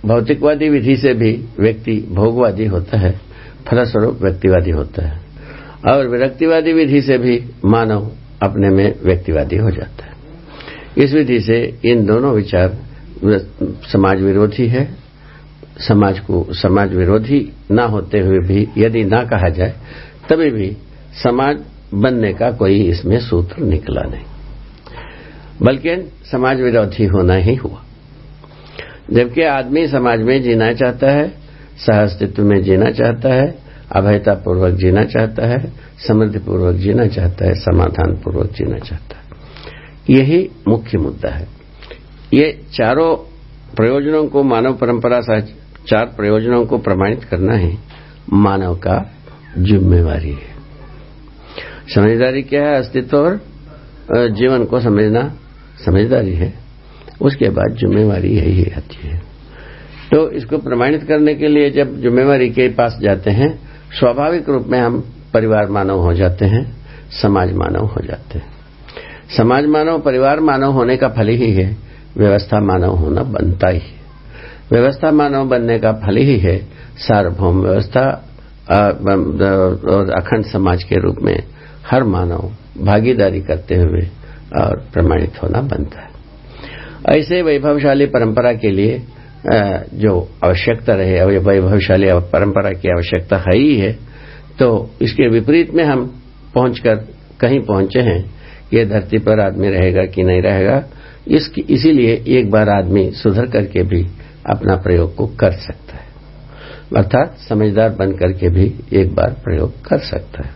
भौतिकवादी विधि से भी व्यक्ति भोगवादी होता है। फलस्वरूप व्यक्तिवादी होता है। और विरक्तिवादी विधि से भी मानव अपने में व्यक्तिवादी हो जाता है। इस विधि से इन दोनों विचार समाज विरोधी है। समाज को समाज विरोधी ना होते हुए भी यदि ना कहा जाए, तभी भी समाज बनने का कोई इसमें सूत्र निकला नहीं। बल्कि समाज विरोधी होना ही हुआ। जबकि आदमी समाज में जीना चाहता है सहअस्तित्व में जीना चाहता है अभयता पूर्वक जीना चाहता है समृद्धि पूर्वक जीना चाहता है समाधान पूर्वक जीना चाहता है। यही मुख्य मुद्दा है। ये चारों प्रयोजनों को, मानव परंपरा सह चार प्रयोजनों को प्रमाणित करना ही मानव का जिम्मेवारी है। समझदारी क्या है? अस्तित्व और जीवन को समझना समझदारी है। उसके बाद जिम्मेवारी यही आती है। तो इसको प्रमाणित करने के लिए जब जिम्मेवारी के पास जाते हैं, स्वाभाविक रूप में हम परिवार मानव हो जाते हैं, समाज मानव हो जाते हैं। समाज मानव, परिवार मानव होने का फल ही है, व्यवस्था मानव होना बनता ही व्यवस्था मानव बनने का फल ही है, सार्वभौम व्यवस्था और अखंड समाज के रूप में हर मानव भागीदारी करते हुए और प्रमाणित होना बनता है। ऐसे वैभवशाली परंपरा के लिए जो आवश्यकता रहे वैभवशाली परंपरा की आवश्यकता है ही है। तो इसके विपरीत में हम पहुंचकर कहीं पहुँचे हैं ये धरती पर आदमी रहेगा कि नहीं रहेगा इसीलिए एक बार आदमी सुधर करके भी अपना प्रयोग को कर सकता है। अर्थात समझदार बन करके भी एक बार प्रयोग कर सकता है।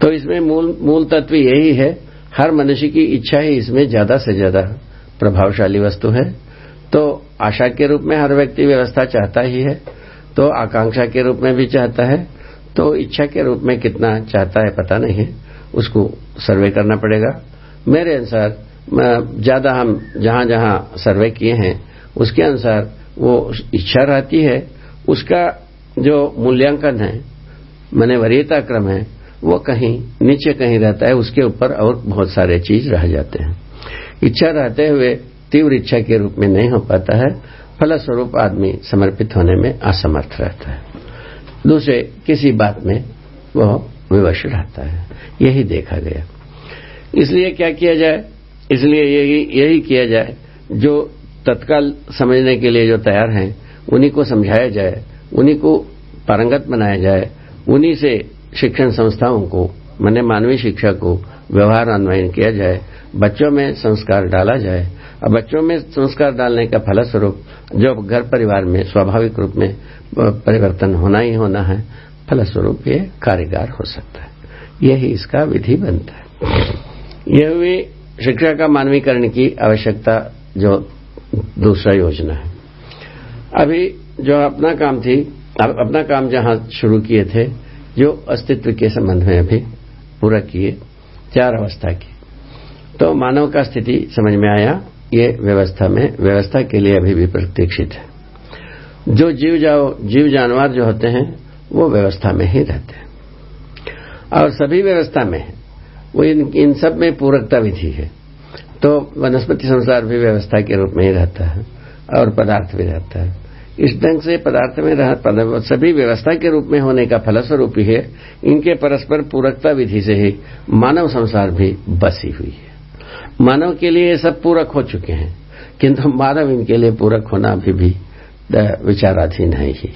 तो इसमें मूल मूल तत्व यही है, हर मनुष्य की इच्छा ही इसमें ज़्यादा से ज़्यादा प्रभावशाली वस्तु है। तो आशा के रूप में हर व्यक्ति व्यवस्था चाहता ही है तो आकांक्षा के रूप में भी चाहता है तो इच्छा के रूप में कितना चाहता है पता नहीं है उसको सर्वे करना पड़ेगा। मेरे अनुसार ज़्यादा हम जहाँ जहाँ सर्वे किए हैं, उसके अनुसार वो इच्छा रहती है, उसका जो मूल्यांकन है, मैंने वरीयता क्रम है, वो कहीं नीचे कहीं रहता है, उसके ऊपर और बहुत सारे चीज़ रह जाते हैं। इच्छा रहते हुए तीव्र इच्छा के रूप में नहीं हो पाता है, फलस्वरूप आदमी समर्पित होने में असमर्थ रहता है। दूसरे, किसी बात में वह विवश रहता है। यही देखा गया। इसलिए क्या किया जाए? इसलिए यही यही किया जाए, जो तत्काल समझने के लिए जो तैयार हैं, उन्हीं को समझाया जाए, उन्हीं को पारंगत बनाया जाए, उन्हीं से शिक्षण संस्थाओं को, मैंने मानवीय शिक्षा को व्यवहार अन्वयन किया जाए, बच्चों में संस्कार डाला जाए बच्चों में संस्कार डालने का फलस्वरूप जो घर परिवार में स्वाभाविक रूप में परिवर्तन होना ही होना है, फलस्वरूप ये कार्यगार हो सकता है। यही इसका विधि बनता है। यह हुई शिक्षा का मानवीकरण की आवश्यकता जो दूसरा योजना है। अभी जो अपना काम थी अपना काम जहाँ शुरू किए थे, जो अस्तित्व के संबंध में अभी पूरा किए, चार अवस्था की। तो मानव का स्थिति समझ में आया ये व्यवस्था में व्यवस्था के लिए अभी भी प्रतीक्षित है। जो जीव जाओ जीव जानवर जो होते हैं वो व्यवस्था में ही रहते हैं। और सभी व्यवस्था में वो इन, इन सब में पूरकता विधि है। तो वनस्पति संसार भी व्यवस्था के रूप में ही रहता है और पदार्थ भी रहता है। इस ढंग से पदार्थ में रह, सभी व्यवस्था के रूप में होने का फलस्वरूप ही है। इनके परस्पर पूरकता विधि से ही मानव संसार भी बसी हुई है। मानव के लिए ये सब पूरक हो चुके हैं। किंतु मानव इनके लिए पूरक होना अभी भी विचाराधीन है ही।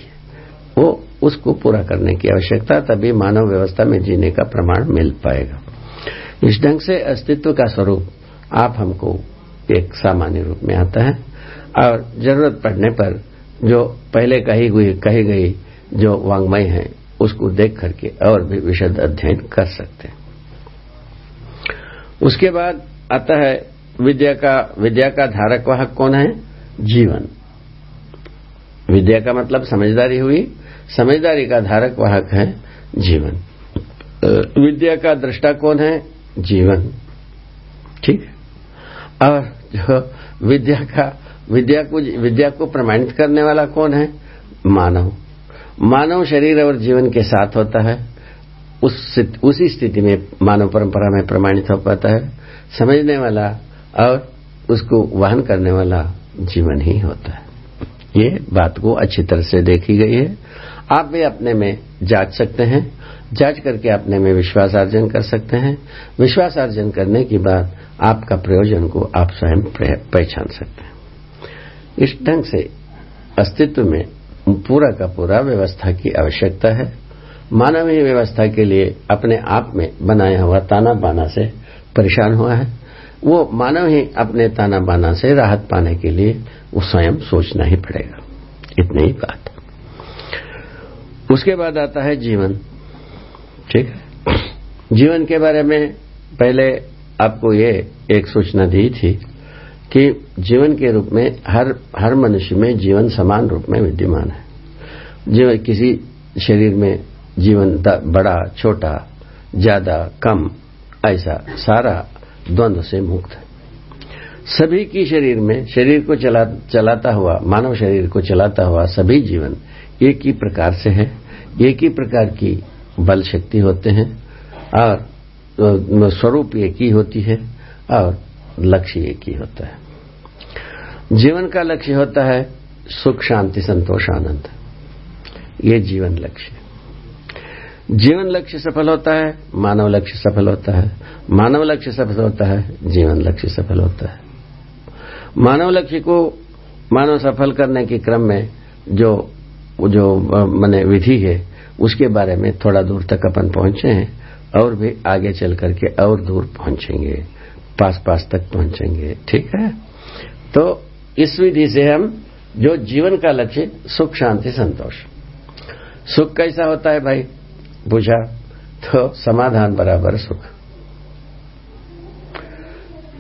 वो उसको पूरा करने की आवश्यकता, तभी मानव व्यवस्था में जीने का प्रमाण मिल पाएगा। इस ढंग से अस्तित्व का स्वरूप आप हमको एक सामान्य रूप में आता है। और ज़रूरत पड़ने पर जो पहले कही हुई, कही गई जो वांग्मय है, उसको देख करके और भी विशद अध्ययन कर सकते हैं। उसके बाद है विद्या का विद्या का धारक वाहक कौन है? जीवन। विद्या का मतलब समझदारी हुई। समझदारी का धारक वाहक है जीवन। विद्या का दृष्टा कौन है? जीवन। ठीक और जो विद्या का, विद्या को विद्या को प्रमाणित करने वाला कौन है? मानव। मानव शरीर और जीवन के साथ होता है। उस उसी स्थिति में मानव परंपरा में प्रमाणित हो पाता है। समझने वाला और उसको वहन करने वाला जीवन ही होता है। ये बात को अच्छी तरह से देखी गई है। आप भी अपने में जाँच सकते हैं, जाँच करके अपने में विश्वास अर्जन कर सकते हैं। विश्वास अर्जन करने के बाद आपका प्रयोजन को आप स्वयं पहचान सकते हैं। इस ढंग से अस्तित्व में पूरा का पूरा व्यवस्था की आवश्यकता है। मानवीय व्यवस्था के लिए अपने आप में बनाया हुआ ताना बाना से परेशान हुआ है। वो मानव ही अपने ताना बाना से राहत पाने के लिए वो स्वयं सोचना ही पड़ेगा। इतनी ही बात। उसके बाद आता है जीवन। ठीक है? जीवन के बारे में पहले आपको ये एक सूचना दी थी कि जीवन के रूप में हर हर मनुष्य में जीवन समान रूप में विद्यमान है। जीवन, किसी शरीर में जीवन बड़ा, छोटा, ज़्यादा, कम ऐसा सारा द्वंद्व से मुक्त है। सभी की शरीर में शरीर को चला, चलाता हुआ मानव शरीर को चलाता हुआ सभी जीवन एक ही प्रकार से है एक ही प्रकार की बल शक्ति होते हैं और स्वरूप एक ही होती है और लक्ष्य एक ही होता है। जीवन का लक्ष्य होता है सुख शांति संतोष आनंद। ये जीवन लक्ष्य जीवन लक्ष्य सफल होता है, मानव लक्ष्य सफल होता है। मानव लक्ष्य सफल होता है, जीवन लक्ष्य सफल होता है। मानव लक्ष्य को मानव सफल करने के क्रम में जो जो मैंने विधि है, उसके बारे में थोड़ा दूर तक अपन पहुँचे हैं, और भी आगे चल करके और दूर पहुँचेंगे पास पास तक पहुँचेंगे, ठीक है? तो इस विधि से हम जो जीवन का लक्ष्य, सुख, शांति, संतोष। सुख कैसा होता है भाई? पूछा तो समाधान बराबर सुख।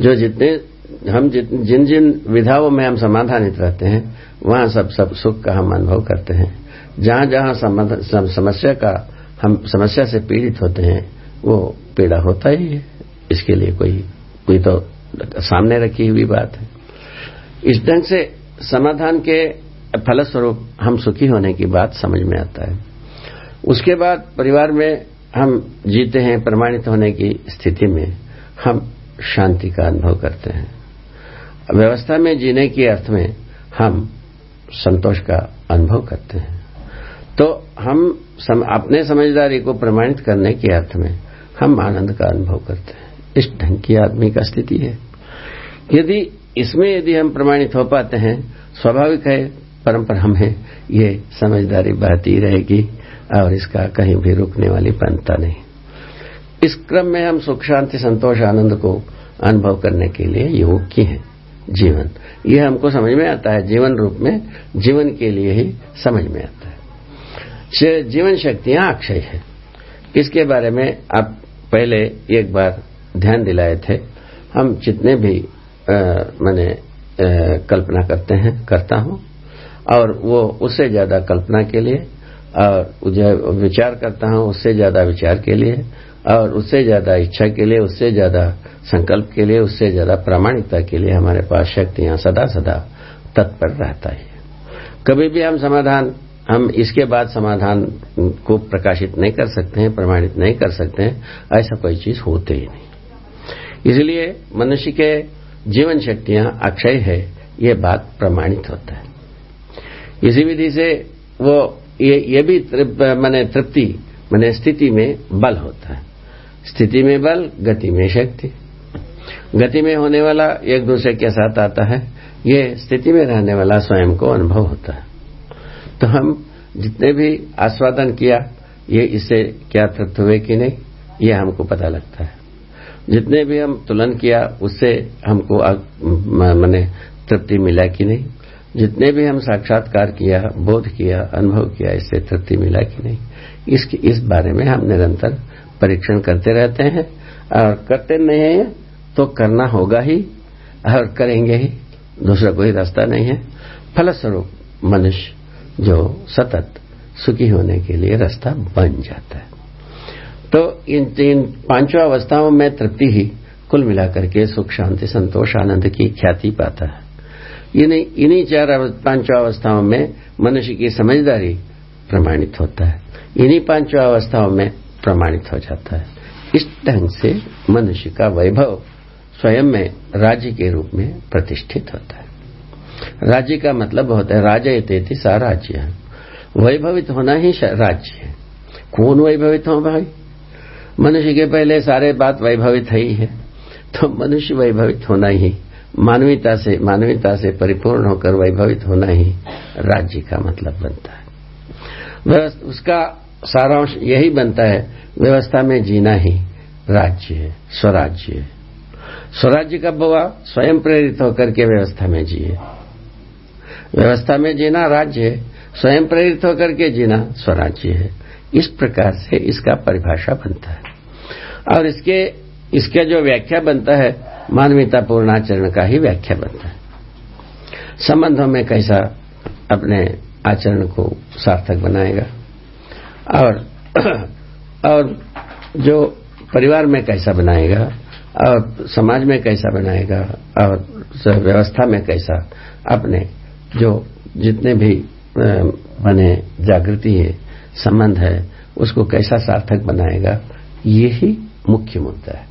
जो जितने हम जिन जिन विधाओं में हम समाधानित रहते हैं वहाँ सब सब सुख का हम अनुभव करते हैं। जहाँ जहाँ सम, समस्या का हम समस्या से पीड़ित होते हैं वो पीड़ा होता ही है। इसके लिए कोई कोई तो सामने रखी हुई बात है। इस ढंग से समाधान के फलस्वरूप हम सुखी होने की बात समझ में आता है। उसके बाद परिवार में हम जीते हैं प्रमाणित होने की स्थिति में हम शांति का अनुभव करते हैं। व्यवस्था में जीने के अर्थ में हम संतोष का अनुभव करते हैं। तो हम सम, अपने समझदारी को प्रमाणित करने के अर्थ में हम आनंद का अनुभव करते हैं। इस ढंग की आदमी का स्थिति है। यदि इसमें यदि हम प्रमाणित हो पाते हैं स्वाभाविक है परंपरा में ये समझदारी बहती रहेगी और इसका कहीं भी रुकने वाली पंता नहीं। इस क्रम में हम सुख, शांति, संतोष, आनंद को अनुभव करने के लिए योग्य हैं। जीवन, यह हमको समझ में आता है, जीवन रूप में, जीवन के लिए ही समझ में आता है। जीवन शक्तियाँ अक्षय है। इसके बारे में आप पहले एक बार ध्यान दिलाए थे। हम जितने भी मैंने कल्पना करते हैं, करता हूँ। और वो उससे ज़्यादा कल्पना के लिए और जो विचार करता हूँ उससे ज़्यादा विचार के लिए और उससे ज़्यादा इच्छा के लिए, उससे ज़्यादा संकल्प के लिए, उससे ज़्यादा प्रामाणिकता के लिए हमारे पास शक्तियाँ सदा सदा तत्पर रहता है। कभी भी हम समाधान, हम इसके बाद समाधान को प्रकाशित नहीं कर सकते हैं, प्रमाणित नहीं कर सकते हैं, ऐसा कोई चीज़ होते ही नहीं। इसलिए मनुष्य के जीवन शक्तियाँ अक्षय है, ये बात प्रमाणित होता है। इसी विधि से वो ये, ये भी मैंने तृप्ति मैंने स्थिति में बल होता है। स्थिति में बल गति में शक्ति। गति में होने वाला एक दूसरे के साथ आता है। ये स्थिति में रहने वाला स्वयं को अनुभव होता है। तो हम जितने भी आस्वादन किया ये इससे क्या तृप्त हुए कि नहीं ये हमको पता लगता है। जितने भी हम तुलन किया उससे हमको मैंने तृप्ति मिला कि नहीं। जितने भी हम साक्षात्कार किया, बोध किया, अनुभव किया, इससे तृप्ति मिला कि नहीं? इसकी, इस बारे में हम निरंतर परीक्षण करते रहते हैं और करते नहीं है तो करना होगा ही और करेंगे ही। दूसरा कोई रास्ता नहीं है। फलस्वरूप मनुष्य जो सतत सुखी होने के लिए रास्ता बन जाता है। तो इन इन पाँचों अवस्थाओं में तृप्ति ही कुल मिलाकर के सुख, शांति, संतोष, आनंद की ख्याति पाता है। इन्हीं इन्हीं चार पाँचों अवस्थाओं में मनुष्य की समझदारी प्रमाणित होता है। इन्हीं पाँचों अवस्थाओं में प्रमाणित हो जाता है। इस ढंग से मनुष्य का वैभव स्वयं में राज्य के रूप में प्रतिष्ठित होता है। राज्य का मतलब होता है राजा इतेति सा राज्य है। वैभवित होना ही राज्य है। कौन वैभवित हो भाई? मनुष्य के पहले सारे बात वैभवित ही है। तो मनुष्य वैभवित होना ही मानवीयता से मानवीयता से परिपूर्ण होकर वैभवित होना ही राज्य का मतलब बनता है। उसका सारांश यही बनता है, व्यवस्था में जीना ही राज्य है, स्वराज्य है। स्वराज्य कब हुआ? स्वयं प्रेरित होकर के व्यवस्था में जिए। व्यवस्था में जीना राज्य है, स्वयं प्रेरित होकर के जीना स्वराज्य है। इस प्रकार से इसका परिभाषा बनता है। और इसके, इसका जो व्याख्या बनता है मानवीयतापूर्ण आचरण का ही व्याख्या बनता है। संबंधों में कैसा अपने आचरण को सार्थक बनाएगा और और जो परिवार में कैसा बनाएगा और समाज में कैसा बनाएगा और व्यवस्था में कैसा अपने जो जितने भी बने जागृति है, संबंध है, उसको कैसा सार्थक बनाएगा, यही मुख्य मुद्दा है।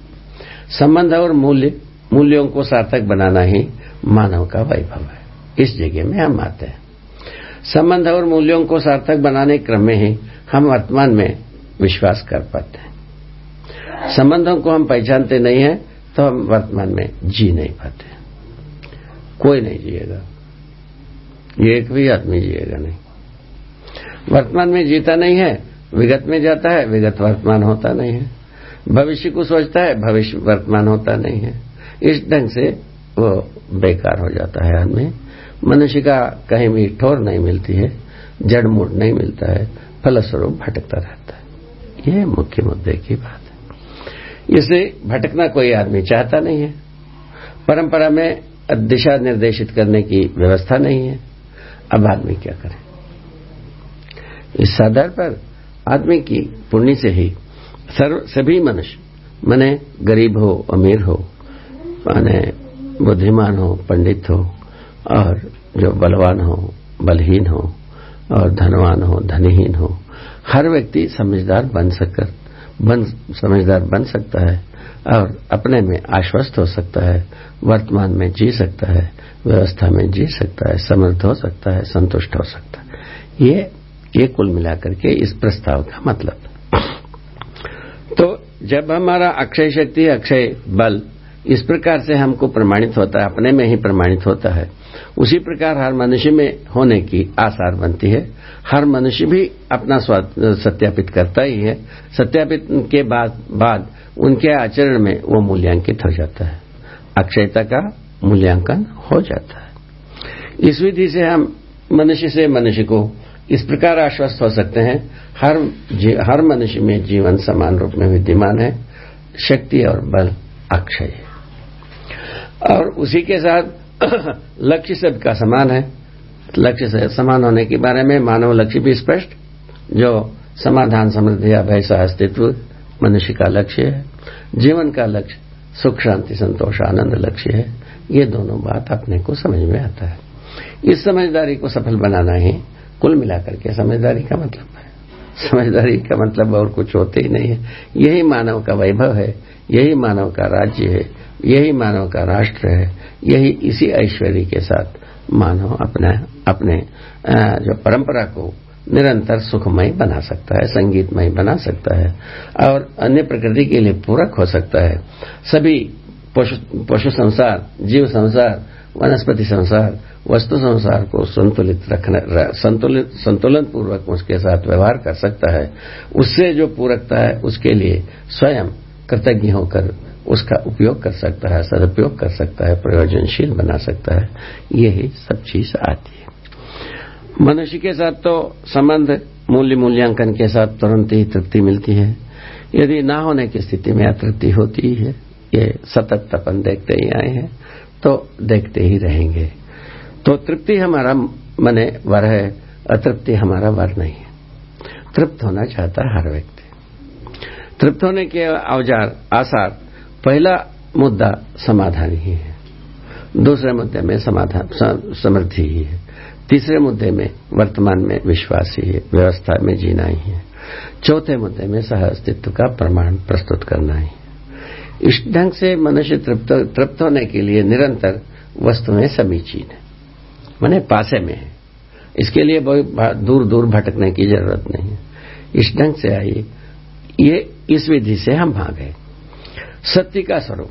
संबंध और मूल्य, मूल्यों को सार्थक बनाना ही मानव का वैभव है। इस जगह में हम आते हैं। संबंध और मूल्यों को सार्थक बनाने क्रम में ही हम वर्तमान में विश्वास कर पाते हैं। संबंधों को हम पहचानते नहीं है तो हम वर्तमान में जी नहीं पाते कोई नहीं जिएगा। एक भी आदमी जिएगा नहीं। वर्तमान में जीता नहीं है, विगत में जाता है, विगत वर्तमान होता नहीं है। भविष्य को सोचता है, भविष्य वर्तमान होता नहीं है। इस ढंग से वो बेकार हो जाता है आदमी। मनुष्य का कहीं भी ठोर नहीं मिलती है, जड़ मूड नहीं मिलता है, फलस्वरूप भटकता रहता है। यह मुख्य मुद्दे की बात है। इसे भटकना कोई आदमी चाहता नहीं है। परंपरा में दिशा निर्देशित करने की व्यवस्था नहीं है। अब आदमी क्या करे? इस आधार पर आदमी की पुण्य से ही सर्व, सभी मनुष्य, मने गरीब हो, अमीर हो, माने बुद्धिमान हो, पंडित हो, और जो बलवान हो, बलहीन हो, और धनवान हो, धनहीन हो, हर व्यक्ति समझदार बन सककर बन, समझदार बन सकता है, और अपने में आश्वस्त हो सकता है, वर्तमान में जी सकता है, व्यवस्था में जी सकता है, समर्थ हो सकता है, संतुष्ट हो सकता है। ये ये कुल मिलाकर के इस प्रस्ताव का मतलब। तो जब हमारा अक्षय शक्ति, अक्षय बल इस प्रकार से हमको प्रमाणित होता है, अपने में ही प्रमाणित होता है, उसी प्रकार हर मनुष्य में होने की आसार बनती है। हर मनुष्य भी अपना सत्यापित करता ही है। सत्यापित के बाद बाद उनके आचरण में वो मूल्यांकित हो जाता है। अक्षयता का मूल्यांकन हो जाता है। इस विधि से हम मनुष्य से मनुष्य को इस प्रकार आश्वस्त हो सकते हैं। हर हर मनुष्य में जीवन समान रूप में विद्यमान है। शक्ति और बल अक्षय है। और उसी के साथ लक्ष्य सबका समान है। लक्ष्य से समान होने के बारे में मानव लक्ष्य भी स्पष्ट, जो समाधान, समृद्धि, अभय सह अस्तित्व मनुष्य का लक्ष्य है। जीवन का लक्ष्य, सुख, शांति, संतोष, आनंद, लक्ष्य है। ये दोनों बात अपने को समझ में आता है। इस समझदारी को सफल बनाना ही कुल मिलाकर के, समझदारी का मतलब है। समझदारी का मतलब और कुछ होते ही नहीं है। यही मानव का वैभव है, यही मानव का राज्य है, यही मानव का राष्ट्र है, यही इसी ऐश्वर्य के साथ मानव अपने अपने जो परंपरा को निरंतर सुखमय बना सकता है, संगीतमय बना सकता है और अन्य प्रकृति के लिए पूरक हो सकता है। सभी पशु संसार, जीव संसार, वनस्पति संसार वस्तु संसार को संतुलित रखना संतुलित संतुलन पूर्वक उसके साथ व्यवहार कर सकता है, उससे जो पूरकता है, उसके लिए स्वयं कृतज्ञ होकर उसका उपयोग कर सकता है, सदुपयोग कर सकता है, प्रयोजनशील बना सकता है, यही सब चीज़ आती है। मनुष्य के साथ तो संबंध मूल्य मूल्यांकन के साथ तुरंत ही तृप्ति मिलती है। यदि ना होने की स्थिति में अतृप्ति होती है, ये सतत तपन देखते ही आए हैं तो देखते ही रहेंगे। तो तृप्ति हमारा मने वर है, अतृप्ति हमारा वर नहीं है। तृप्त होना चाहता है हर व्यक्ति। तृप्त होने के औज़ार आसार, पहला मुद्दा समाधान ही है। दूसरे मुद्दे में समाधान समृद्धि ही है। तीसरे मुद्दे में वर्तमान में विश्वास ही है, व्यवस्था में जीना ही है। चौथे मुद्दे में सह अस्तित्व का प्रमाण प्रस्तुत करना ही है। इस ढंग से मनुष्य तृप्त होने के लिए निरंतर वस्तुएँ समीचीन है। मैंने पासे में है। इसके लिए बहुत दूर दूर भटकने की ज़रूरत नहीं है। इस ढंग से आइए। ये इस विधि से हम भागे। सत्य का स्वरूप।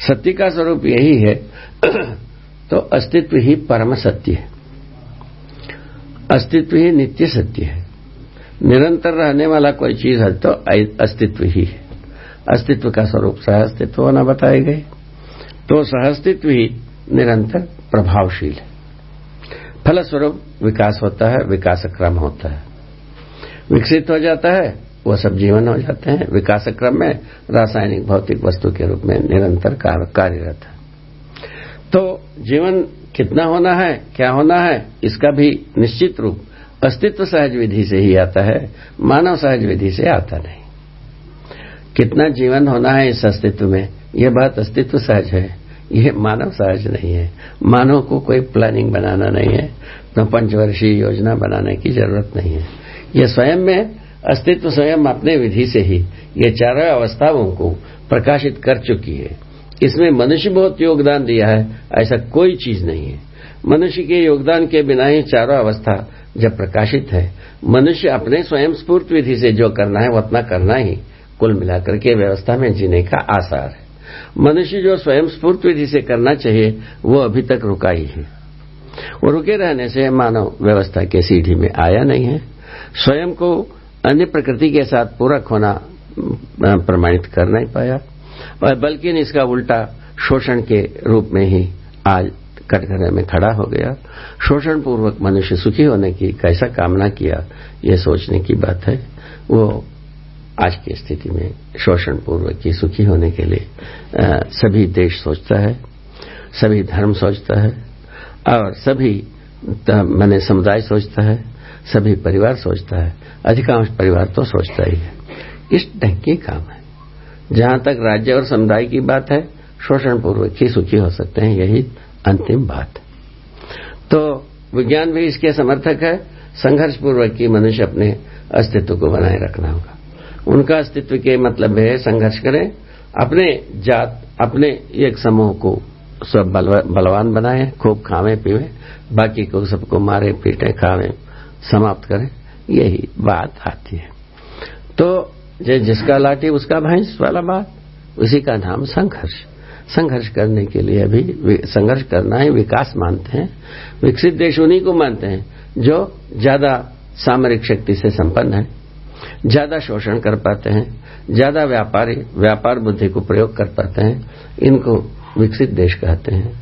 सत्य का स्वरूप यही है तो अस्तित्व ही परम सत्य है। अस्तित्व ही नित्य सत्य है। निरंतर रहने वाला कोई चीज़ है तो अस्तित्व ही है। अस्तित्व का स्वरूप सहअस्तित्व होना बताए गए। तो सहअस्तित्व ही निरंतर प्रभावशील है। फलस्वरूप विकास होता है विकास क्रम होता है। विकसित हो जाता है वह सब जीवन हो जाते हैं। विकास क्रम में रासायनिक भौतिक वस्तु के रूप में निरंतर कार्यरत है। तो जीवन कितना होना है, क्या होना है, इसका भी निश्चित रूप अस्तित्व सहज विधि से ही आता है, मानव सहज विधि से आता नहीं। कितना जीवन होना है इस अस्तित्व में यह बात अस्तित्व सहज है। ये मानव सहज नहीं है। मानव को कोई प्लानिंग बनाना नहीं है। तो पंचवर्षीय योजना बनाने की ज़रूरत नहीं है। ये स्वयं में अस्तित्व स्वयं अपने विधि से ही ये चारों अवस्थाओं को प्रकाशित कर चुकी है। इसमें मनुष्य बहुत योगदान दिया है, ऐसा कोई चीज़ नहीं है। मनुष्य के योगदान के बिना ही चारों अवस्था जब प्रकाशित है, मनुष्य अपने स्वयं स्फूर्त विधि से जो करना है उतना करना ही। कुल मिलाकर के व्यवस्था में जीने का आसार है। मनुष्य जो स्वयं स्फूर्त विधि से करना चाहिए, वो अभी तक रुका ही है। वो रुके रहने से मानव व्यवस्था के सीढ़ी में आया नहीं है। स्वयं को अन्य प्रकृति के साथ पूरक होना प्रमाणित कर नहीं पाया। और बल्कि इसका उल्टा शोषण के रूप में ही आज कटघरे में खड़ा हो गया। शोषण पूर्वक मनुष्य सुखी होने की कैसा कामना किया यह सोचने की बात है। वो आज की स्थिति में शोषण पूर्वक की सुखी होने के लिए आ, सभी देश सोचता है सभी धर्म सोचता है और सभी मैंने समुदाय सोचता है सभी परिवार सोचता है अधिकांश परिवार तो सोचता ही है। इस ढंग की काम है। जहाँ तक राज्य और समुदाय की बात है शोषण पूर्वक ही सुखी हो सकते हैं यही अंतिम बात। तो विज्ञान भी इसके समर्थक है संघर्ष पूर्वक की मनुष्य अपने अस्तित्व को बनाए रखना होगा। उनका अस्तित्व के मतलब है संघर्ष करें, अपने जात, अपने एक समूह को सब बलवान बनाए, खूब खावे पीवे बाकी को सबको मारे, पीटे खावे समाप्त करें, यही बात आती है। तो जिसका लाठी, उसका भैंस वाला बात, उसी का नाम संघर्ष। संघर्ष करने के लिए अभी संघर्ष करना है विकास मानते हैं, विकसित देश उन्हीं को मानते हैं, जो ज़्यादा सामरिक शक्ति से संपन्न है। ज़्यादा शोषण कर पाते हैं, ज़्यादा व्यापारी, व्यापार बुद्धि को प्रयोग कर पाते हैं, इनको विकसित देश कहते हैं।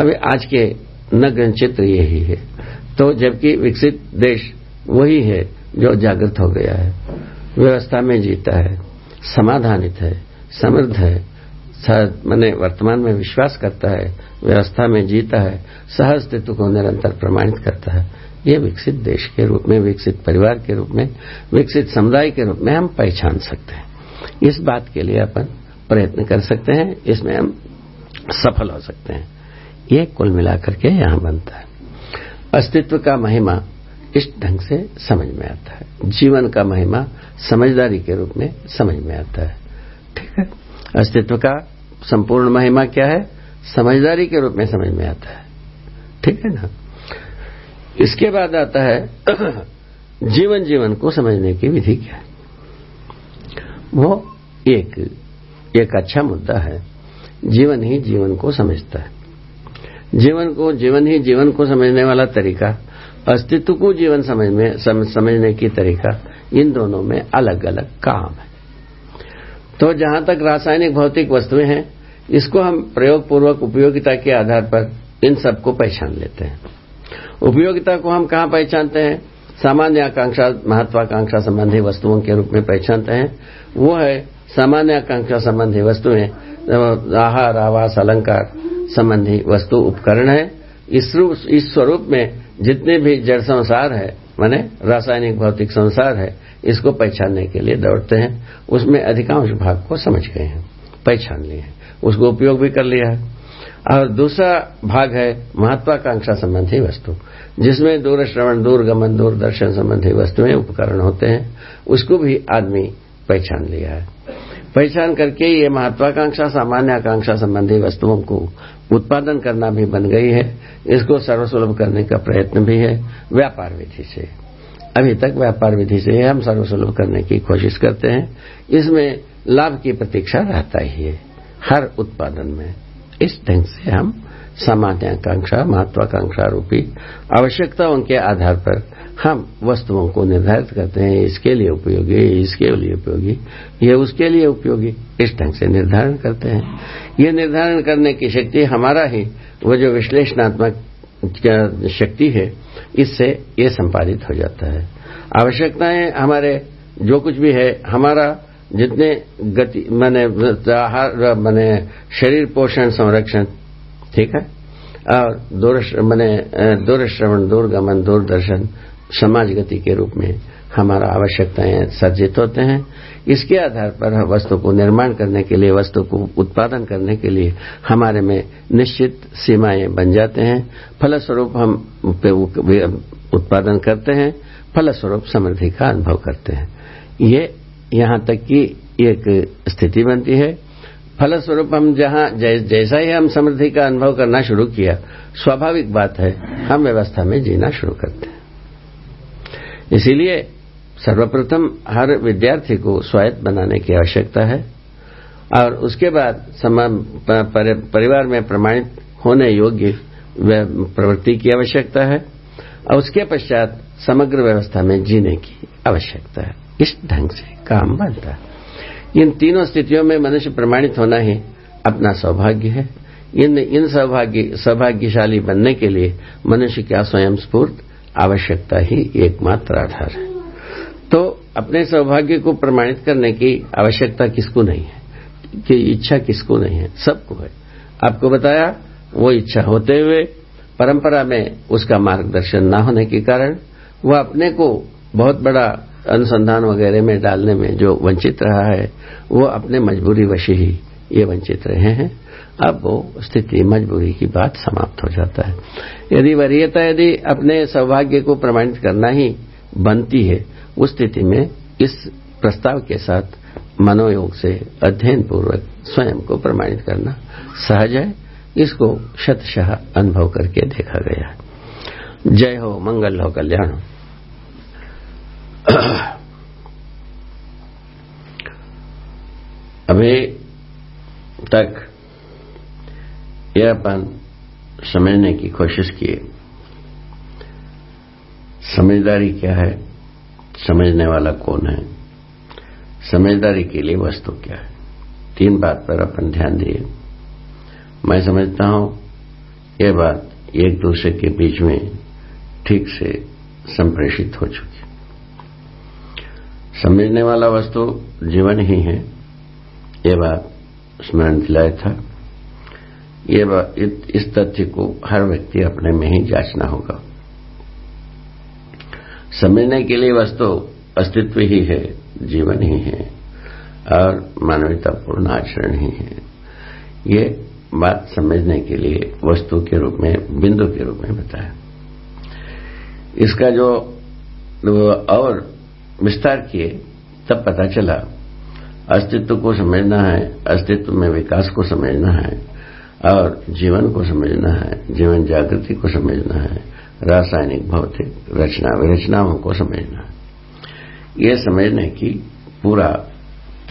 अभी आज के नग्न चित्र यही है। तो जबकि विकसित देश वही है जो जागृत हो गया है, व्यवस्था में जीता है, समाधानित है, समृद्ध है मैंने वर्तमान में विश्वास करता है, व्यवस्था में जीता है सहज अस्तित्व को निरंतर प्रमाणित करता है। ये विकसित देश के रूप में, विकसित परिवार के रूप में, विकसित समुदाय के रूप में हम पहचान सकते हैं। इस बात के लिए अपन प्रयत्न कर सकते हैं, इसमें हम सफल हो सकते हैं। ये कुल मिलाकर के यहाँ बनता है। अस्तित्व का महिमा इस ढंग से समझ में आता है। जीवन का महिमा समझदारी के रूप में समझ में आता है। ठीक है? अस्तित्व का संपूर्ण महिमा क्या है? समझदारी के रूप में समझ में आता है। ठीक है ना? इसके बाद आता है जीवन जीवन को समझने की विधि क्या है? वो एक एक अच्छा मुद्दा है। जीवन ही जीवन को समझता है। जीवन को जीवन ही जीवन को समझने वाला तरीका अस्तित्व को जीवन समझ में सम, समझने की तरीका इन दोनों में अलग अलग काम है। तो जहाँ तक रासायनिक भौतिक वस्तुएँ हैं इसको हम प्रयोग पूर्वक उपयोगिता के आधार पर इन सबको पहचान लेते हैं। उपयोगिता को हम कहाँ पहचानते हैं? सामान्य आकांक्षा, महत्वाकांक्षा संबंधी वस्तुओं के रूप में पहचानते हैं। वो है सामान्य आकांक्षा संबंधी वस्तुएँ आहार, आवास, अलंकार संबंधी वस्तु उपकरण है। इस स्वरूप में जितने भी जड़ संसार है, माने रासायनिक भौतिक संसार है, इसको पहचानने के लिए दौड़ते हैं। उसमें अधिकांश भाग को समझ गए हैं, पहचान लिए उसको उपयोग भी कर लिया है। और दूसरा भाग है महत्वाकांक्षा संबंधी वस्तु, जिसमें दूर श्रवण दूरगमन दूरदर्शन संबंधी वस्तुएँ उपकरण होते हैं। उसको भी आदमी पहचान लिया है। पहचान करके ये महत्वाकांक्षा सामान्य आकांक्षा संबंधी वस्तुओं को उत्पादन करना भी बन गई है। इसको सर्वसुलभ करने का प्रयत्न भी है, व्यापार विधि से। अभी तक व्यापार विधि से हम सर्वसुलभ करने की कोशिश करते हैं। इसमें लाभ की प्रतीक्षा रहता ही है, हर उत्पादन में। इस ढंग से हम सामान्य आकांक्षा, महत्वाकांक्षा रूपी आवश्यकताओं के आधार पर हम वस्तुओं को निर्धारित करते हैं। इसके लिए उपयोगी, इसके लिए उपयोगी, ये उसके लिए उपयोगी, इस ढंग से निर्धारण करते हैं। ये निर्धारण करने की शक्ति हमारा ही, वो जो विश्लेषणात्मक शक्ति है, इससे ये संपादित हो जाता है। आवश्यकताएँ हमारे, जो कुछ भी है, हमारा जितने गति, मैंने आहार, मैंने शरीर पोषण संरक्षण, ठीक है? और दूर मैंने दूर श्रवण दूरगमन, दूरदर्शन, समाज गति के रूप में हमारा आवश्यकताएँ सर्जित होते हैं। इसके आधार पर वस्तु को निर्माण करने के लिए, वस्तु को उत्पादन करने के लिए हमारे में निश्चित सीमाएँ बन जाते हैं। फलस्वरूप हम उत्पादन करते हैं, फलस्वरूप समृद्धि का अनुभव करते हैं। ये यहाँ तक की एक स्थिति बनती है। फलस्वरूप हम जहाँ जैसा ही हम समृद्धि का अनुभव करना शुरू किया, स्वाभाविक बात है, हम व्यवस्था में जीना शुरू करते हैं। इसीलिए सर्वप्रथम हर विद्यार्थी को स्वायत्त बनाने की आवश्यकता है और उसके बाद परिवार में प्रमाणित होने योग्य प्रवृत्ति की आवश्यकता है और उसके पश्चात समग्र व्यवस्था में जीने की आवश्यकता है। इस ढंग से काम बनता इन तीनों स्थितियों में मनुष्य प्रमाणित होना ही अपना सौभाग्य है। इन इन सौभाग्य, सौभाग्यशाली बनने के लिए मनुष्य का स्वयं स्फूर्त आवश्यकता ही एकमात्र आधार है। तो अपने सौभाग्य को प्रमाणित करने की आवश्यकता किसको नहीं है? कि इच्छा किसको नहीं है? सबको है। आपको बताया, वो इच्छा होते हुए परंपरा में उसका मार्गदर्शन न होने के कारण वह अपने को बहुत बड़ा अनुसंधान वगैरह में डालने में जो वंचित रहा है, वो अपने मजबूरी वशी ही ये वंचित रहे हैं। अब वो स्थिति मजबूरी की बात समाप्त हो जाता है। यदि वरीयता यदि अपने सौभाग्य को प्रमाणित करना ही बनती है, उस स्थिति में इस प्रस्ताव के साथ मनोयोग से अध्ययन पूर्वक स्वयं को प्रमाणित करना सहज है। इसको शतशाह अनुभव करके देखा गया है। जय हो, मंगल हो, कल्याण हो। अभी तक यह अपन समझने की कोशिश किए। समझदारी क्या है? समझने वाला कौन है? समझदारी के लिए वस्तु क्या है? तीन बात पर अपन ध्यान दिए। मैं समझता हूँ, यह बात एक दूसरे के बीच में ठीक से संप्रेषित हो चुकी समझने वाला वस्तु जीवन ही है। ये बात स्मरण दिलाया था। ये बात इस तथ्य को हर व्यक्ति अपने में ही जांचना होगा। समझने के लिए वस्तु अस्तित्व ही है, जीवन ही है, और मानवतापूर्ण आचरण ही है। ये बात समझने के लिए वस्तु के रूप में, बिंदु के रूप में बताया। इसका जो, और विस्तार किए, तब पता चला, अस्तित्व को समझना है, अस्तित्व में विकास को समझना है, और जीवन को समझना है, जीवन जागृति को समझना है, रासायनिक, भौतिक, रचना विरचनाओं को समझना है। ये समझने की पूरा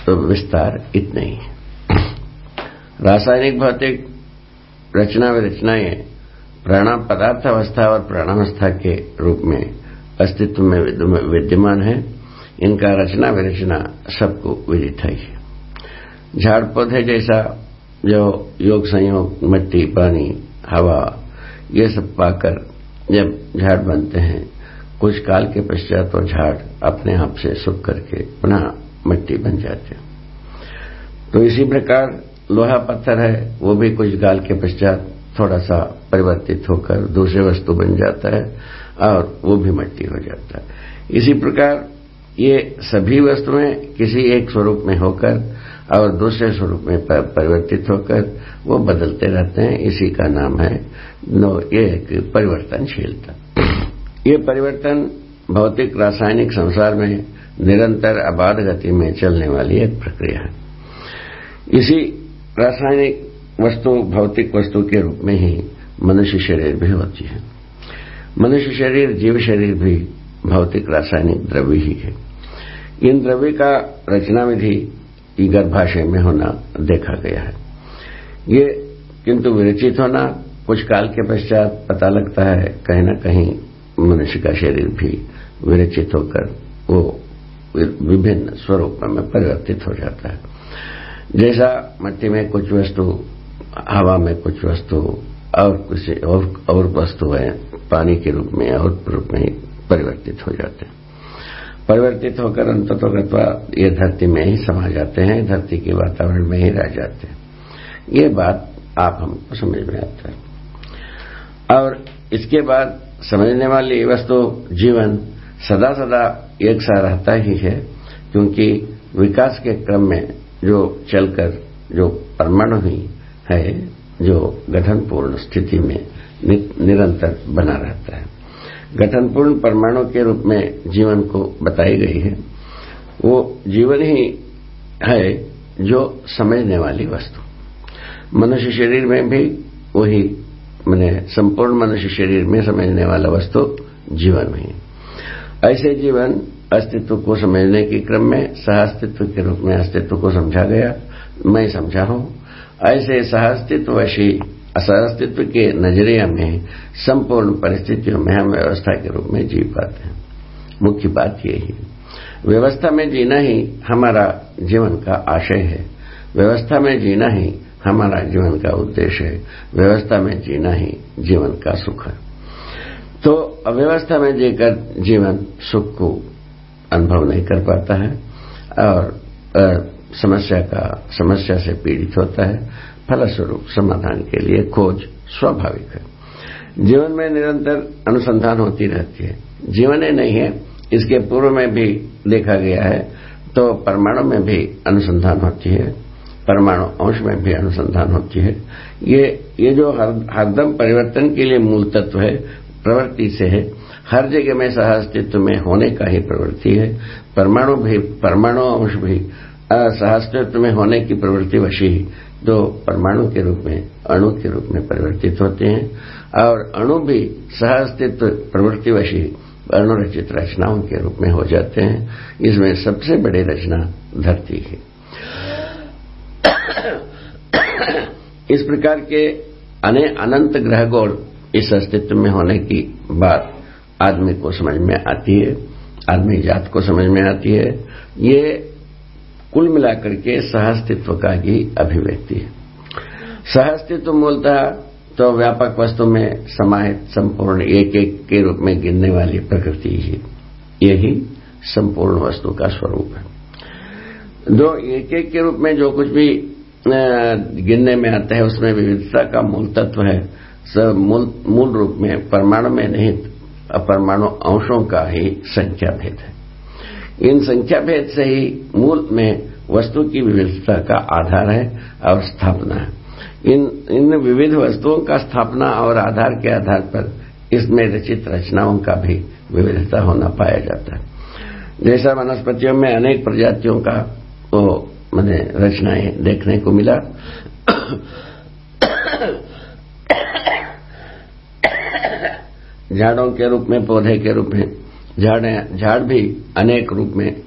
तो विस्तार इतना ही है। रासायनिक, भौतिक, रचना विरचनाएँ प्राणाम पदार्थ अवस्था और प्राणावस्था के रूप में अस्तित्व में विद्यमान है। इनका रचना विरचना सबको विदित है। झाड़ पौधे जैसा जो योग संयोग, मिट्टी, पानी, हवा, ये सब पाकर जब झाड़ बनते हैं, कुछ काल के पश्चात वो झाड़ अपने आप से सूख करके पुनः मिट्टी बन जाते हैं। तो इसी प्रकार लोहा पत्थर है, वो भी कुछ काल के पश्चात थोड़ा सा परिवर्तित होकर दूसरे वस्तु बन जाता है और वो भी मिट्टी हो जाता है। इसी प्रकार ये सभी वस्तुएँ किसी एक स्वरूप में होकर और दूसरे स्वरूप में परिवर्तित होकर वो बदलते रहते हैं। इसी का नाम है नो, ये परिवर्तनशीलता। ये परिवर्तन भौतिक रासायनिक संसार में निरंतर अबाध गति में चलने वाली एक प्रक्रिया है। इसी रासायनिक वस्तु, भौतिक वस्तु के रूप में ही मनुष्य शरीर भी होती है। मनुष्य शरीर, जीव शरीर भी भौतिक रासायनिक द्रव्य ही है। इन द्रव्य का रचना विधि गर्भाशय में होना देखा गया है। ये किंतु विरचित होना कुछ काल के पश्चात पता लगता है कहीं न कहीं मनुष्य का शरीर भी विरचित होकर वो विभिन्न स्वरूप में परिवर्तित हो जाता है। जैसा मट्टी में कुछ वस्तु हवा में कुछ वस्तु और कुछ और, और है पानी के रूप में और रूप में परिवर्तित हो जाते हैं। परिवर्तित होकर अंततोगत्वा ये धरती में ही समा जाते हैं, धरती के वातावरण में ही रह जाते हैं। ये बात आप हमको समझ में आता है। और इसके बाद समझने वाली वस्तु जीवन सदा सदा एक सा रहता ही है, क्योंकि विकास के क्रम में जो चलकर जो परमाणु ही है, जो गठनपूर्ण स्थिति में निरंतर बना रहता है। गठनपूर्ण परमाणु के रूप में जीवन को बताई गई है। वो जीवन ही है जो समझने वाली वस्तु। मनुष्य शरीर में भी वही, मैंने संपूर्ण मनुष्य शरीर में समझने वाला वस्तु जीवन में ऐसे जीवन अस्तित्व को समझने के क्रम में, सहअस्तित्व के रूप में अस्तित्व को समझा गया। मैं समझा हूँ। ऐसे सहअस्तित्वशी असहअस्तित्व के नज़रिया में, संपूर्ण परिस्थितियों में हम व्यवस्था के रूप में जी पाते हैं। मुख्य बात यही व्यवस्था में जीना ही हमारा जीवन का आशय है। व्यवस्था में जीना ही हमारा जीवन का उद्देश्य है। व्यवस्था में जीना ही जीवन का सुख है। तो अव्यवस्था में जीकर जीवन सुख को अनुभव नहीं कर पाता है और समस्या का, समस्या से पीड़ित होता है। फलस्वरूप समाधान के लिए खोज स्वाभाविक है। जीवन में निरंतर अनुसंधान होती रहती है। जीवन ही नहीं है इसके पूर्व में भी देखा गया है तो परमाणु में भी अनुसंधान होती है परमाणु अंश में भी अनुसंधान होती है। ये ये जो हर, हरदम परिवर्तन के लिए मूल तत्व है प्रवृत्ति से है हर जगह में सह अस्तित्व में होने का ही प्रवृत्ति है। परमाणु भी परमाणु अंश भी सहअस्तित्व में होने की प्रवृत्ति वशी जो परमाणु के रूप में, अणु के रूप में परिवर्तित होते हैं, और अणु भी सहअस्तित्व प्रवृत्ति वशी अणुरचित रचनाओं के रूप में हो जाते हैं। इसमें सबसे बड़ी रचना धरती है। इस प्रकार के अने अनंत ग्रह गोल इस अस्तित्व में होने की बात आदमी को समझ में आती है, आदमी जात को समझ में आती है। ये कुल मिलाकर के सहअस्तित्व का ही अभिव्यक्ति है। सहअस्तित्व मूलतः तो व्यापक वस्तु में समाहित, संपूर्ण एक एक के रूप में गिनने वाली प्रकृति ही, यही संपूर्ण वस्तु का स्वरूप है। दो एक एक के रूप में जो कुछ भी गिनने में आता है, उसमें विविधता का मूल तत्व है। मूल मूल रूप में, परमाणु में निहित अपरमाणु अंशों का ही संख्या भेद है। इन संख्या भेद से ही मूल में वस्तु की विविधता का आधार है और स्थापना है। इन इन विविध वस्तुओं का स्थापना और आधार के आधार पर इसमें रचित रचनाओं का भी विविधता होना पाया जाता है। जैसा वनस्पतियों में अनेक प्रजातियों का वो मैंने रचनाएँ देखने को मिला। झाड़ों के रूप में, पौधे के रूप में झाड़ झाड़ भी अनेक रूप में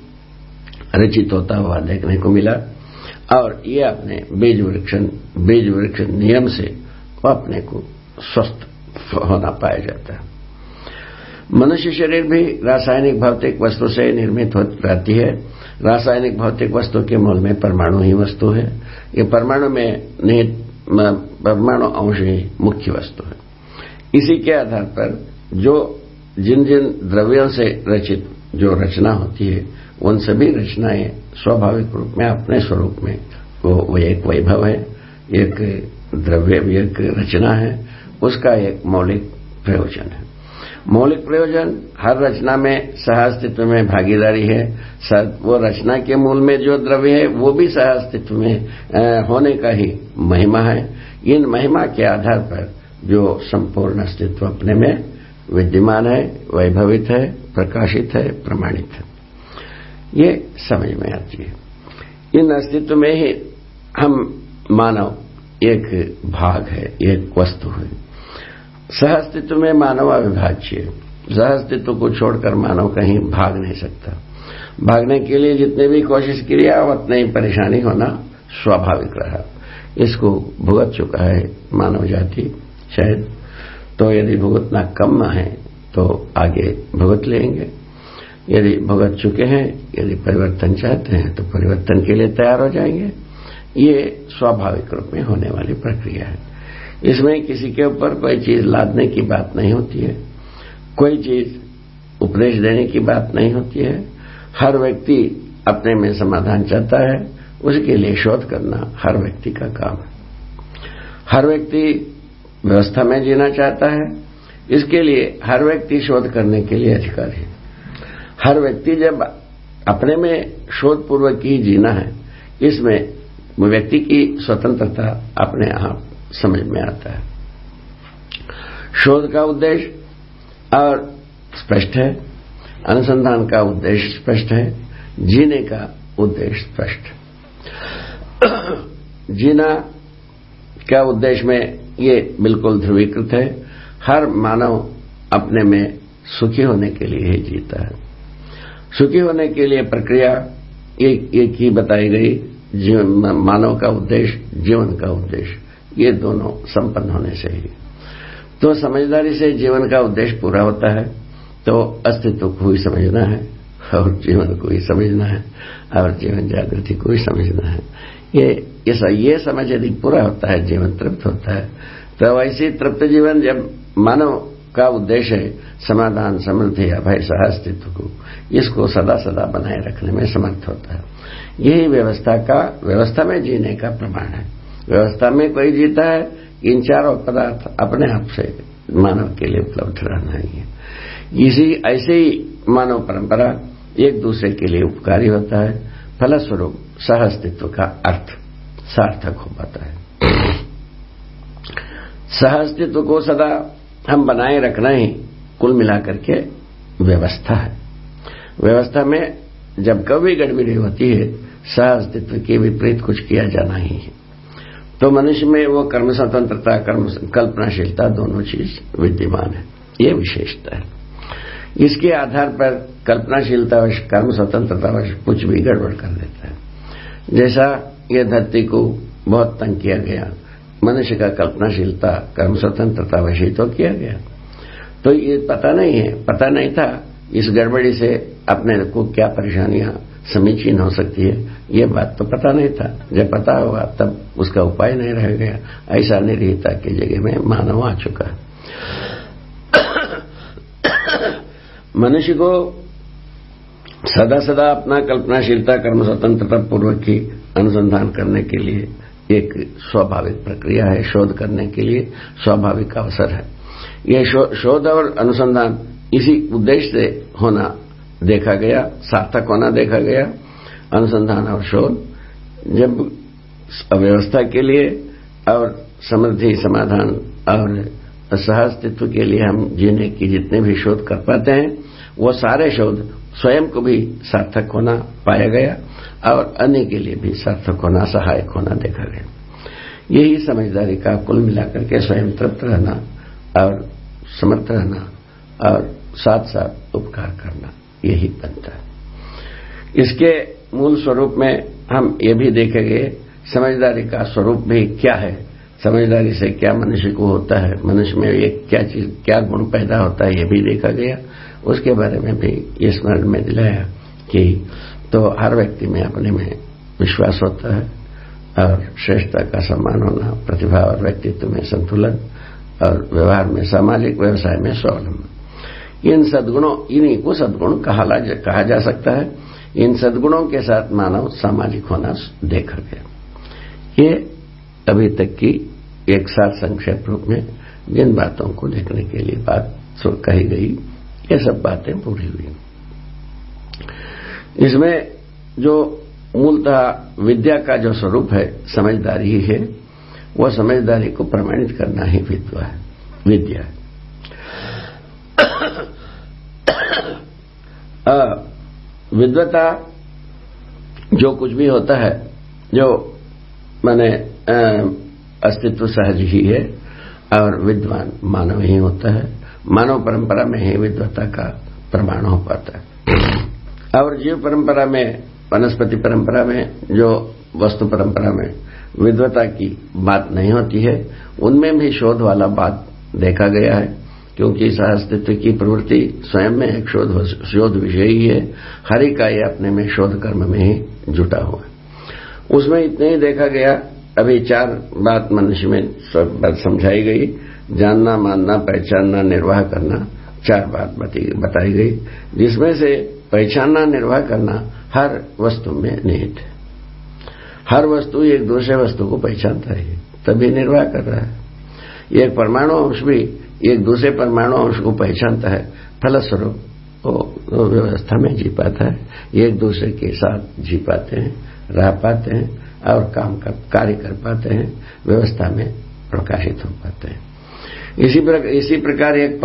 रचित होता हुआ देखने को मिला। और ये अपने बीज वृक्ष बीज वृक्ष नियम से वो अपने को स्वस्थ होना पाया जाता है। मनुष्य शरीर भी रासायनिक भौतिक वस्तु से निर्मित रहती है। रासायनिक भौतिक वस्तु के मूल में परमाणु ही वस्तु है। ये परमाणु में निहित परमाणु अंश ही मुख्य वस्तु है। इसी के आधार पर जो जिन जिन द्रव्यों से रचित जो रचना होती है उन सभी रचनाएँ स्वाभाविक रूप में अपने स्वरूप में वो, वो एक वैभव है एक द्रव्य एक रचना है उसका एक मौलिक प्रयोजन है। मौलिक प्रयोजन हर रचना में सहअस्तित्व में भागीदारी है। वो रचना के मूल में जो द्रव्य है वो भी सहअस्तित्व में होने का ही महिमा है। इन महिमा के आधार पर जो संपूर्ण अस्तित्व अपने में विद्यमान है, वैभवित है, प्रकाशित है, प्रमाणित है। ये समझ में आती है। इन अस्तित्व में ही हम मानव एक भाग है, एक वस्तु है। सहअस्तित्व में मानव अविभाज्य है। सहअस्तित्व को छोड़कर मानव कहीं भाग नहीं सकता। भागने के लिए जितने भी कोशिश किया उतने ही परेशानी होना स्वाभाविक रहा। इसको भुगत चुका है मानव जाति, शायद तो यदि भुगतना कम है तो आगे भुगत लेंगे। यदि भुगत चुके हैं, यदि परिवर्तन चाहते हैं तो परिवर्तन के लिए तैयार हो जाएँगे। ये स्वाभाविक रूप में होने वाली प्रक्रिया है। इसमें किसी के ऊपर कोई चीज़ लादने की बात नहीं होती है। कोई चीज़ उपदेश देने की बात नहीं होती है। हर व्यक्ति अपने में समाधान चाहता है। उसके लिए शोध करना हर व्यक्ति का काम है। हर व्यक्ति व्यवस्था में जीना चाहता है। इसके लिए हर व्यक्ति शोध करने के लिए अधिकारी है। हर व्यक्ति जब अपने में शोध पूर्वक ही जीना है, इसमें व्यक्ति की स्वतंत्रता अपने आप समझ में आता है। शोध का उद्देश्य और स्पष्ट है। अनुसंधान का उद्देश्य स्पष्ट है। जीने का उद्देश्य स्पष्ट। जीना क्या उद्देश्य में ये बिल्कुल ध्रुवीकृत है। हर मानव अपने में सुखी होने के लिए ही जीता है। सुखी होने के लिए प्रक्रिया एक एक ही बताई गई मानव का उद्देश्य, जीवन का उद्देश्य, ये दोनों संपन्न होने से ही। तो समझदारी से जीवन का उद्देश्य पूरा होता है तो अस्तित्व को ही समझना है और जीवन को ही समझना है, और जीवन जागृति को ही समझना है। ये ऐसा ये समझ यदि पूरा होता है, जीवन तृप्त होता है तो ऐसी तृप्त जीवन जब मानव का उद्देश्य समाधान, समृद्धि, अभय सह अस्तित्व को, इसको सदा सदा बनाए रखने में समर्थ होता है। यही व्यवस्था का, व्यवस्था में जीने का प्रमाण है। व्यवस्था में कोई जीता है, इन चारों पदार्थ अपने आप से मानव के लिए उपलब्ध रहना है। इसी, ऐसे ही मानव परंपरा एक दूसरे के लिए उपकारी होता है, फलस्वरूप सह अस्तित्व का अर्थ। सार्थक हो पाता है। सह अस्तित्व को सदा हम बनाए रखना ही कुल मिलाकर के व्यवस्था है। व्यवस्था में जब कभी गड़बड़ी होती है सह अस्तित्व के विपरीत कुछ किया जाना ही है। तो मनुष्य में वो कर्म स्वतंत्रता, कर्म कल्पनाशीलता दोनों चीज़ विद्यमान है। ये विशेषता है। इसके आधार पर कल्पनाशीलता कर्म स्वतंत्रता वश कुछ भी गड़बड़ कर देता है। जैसा ये धरती को बहुत तंग किया गया, मनुष्य का कल्पनाशीलता कर्म स्वतंत्रता ही तो किया गया। तो ये पता नहीं है, पता नहीं था इस गड़बड़ी से अपने को क्या परेशानियाँ समीचीन हो सकती है, ये बात तो पता नहीं था। जब पता हुआ, तब उसका उपाय नहीं रह गया। ऐसा निर्हिता की जगह में मानव आ चुका। मनुष्य को सदा सदा अपना कल्पनाशीलता कर्म स्वतंत्रता पूर्वक की अनुसंधान करने के लिए एक स्वाभाविक प्रक्रिया है शोध करने के लिए स्वाभाविक अवसर है। यह शो, शोध और अनुसंधान इसी उद्देश्य से होना देखा गया सार्थक होना देखा गया अनुसंधान और शोध। जब अव्यवस्था के लिए और समृद्धि समाधान और सहअस्तित्व के लिए हम जीने की जितने भी शोध कर पाते हैं वो सारे शोध स्वयं को भी सार्थक होना पाया गया और अन्य के लिए भी सार्थक होना, सहायक होना देखा गया। यही समझदारी का कुल मिलाकर के स्वयं तृप्त रहना और समर्थ रहना और साथ साथ उपकार करना, यही बनता है। इसके मूल स्वरूप में हम ये भी देखेंगे, समझदारी का स्वरूप भी क्या है? समझदारी से क्या मनुष्य को होता है? मनुष्य में एक क्या चीज़, क्या गुण पैदा होता है, ये भी देखा गया। उसके बारे में भी ये स्मरण में दिलाया कि तो हर व्यक्ति में अपने में विश्वास होता है और श्रेष्ठता का सम्मान होना प्रतिभा और व्यक्तित्व में संतुलन और व्यवहार में सामाजिक व्यवसाय में स्वावलंबन। इन सदगुणों इन्हीं को सदगुण कहा, कहा जा सकता है। इन सदगुणों के साथ मानव सामाजिक होना देखा गया। ये अभी तक की एक साथ संक्षेप रूप में जिन बातों को देखने के लिए बात कही गई। ये सब बातें पूरी हुई। इसमें जो मूलतः विद्या का जो स्वरूप है, समझदारी ही है, वह समझदारी को प्रमाणित करना ही विद्वा है, विद्या है। विद्वता जो कुछ भी होता है, जो मैंने अस्तित्व सहज ही है और विद्वान मानव ही होता है। मानव परंपरा में ही विद्वता का प्रमाण हो पाता है। और जीव परंपरा में, वनस्पति परंपरा में, जो वस्तु परंपरा में विद्वता की बात नहीं होती है, उनमें भी शोध वाला बात देखा गया है, क्योंकि इस अस्तित्व की प्रवृत्ति स्वयं में एक शोध शोध विषय ही है। हर एक इकाई अपने में शोध कर्म में ही जुटा हुआ है। उसमें इतने ही देखा गया, अभी चार बात मनुष्य में समझाई गई। जानना, मानना, पहचानना, निर्वाह करना, चार बात बताई गई, जिसमें से पहचानना, निर्वाह करना हर वस्तु में निहित है। हर वस्तु एक दूसरे वस्तु को पहचानता है, तभी निर्वाह कर रहा है। एक परमाणु अंश भी एक दूसरे परमाणु अंश को पहचानता है, फलस्वरूप व्यवस्था में जी पाता है। एक दूसरे के साथ जी पाते हैं, रह पाते हैं और काम का कार्य कर पाते हैं, व्यवस्था में प्रकाशित हो पाते हैं। इसी प्रकार इसी प्रकार एक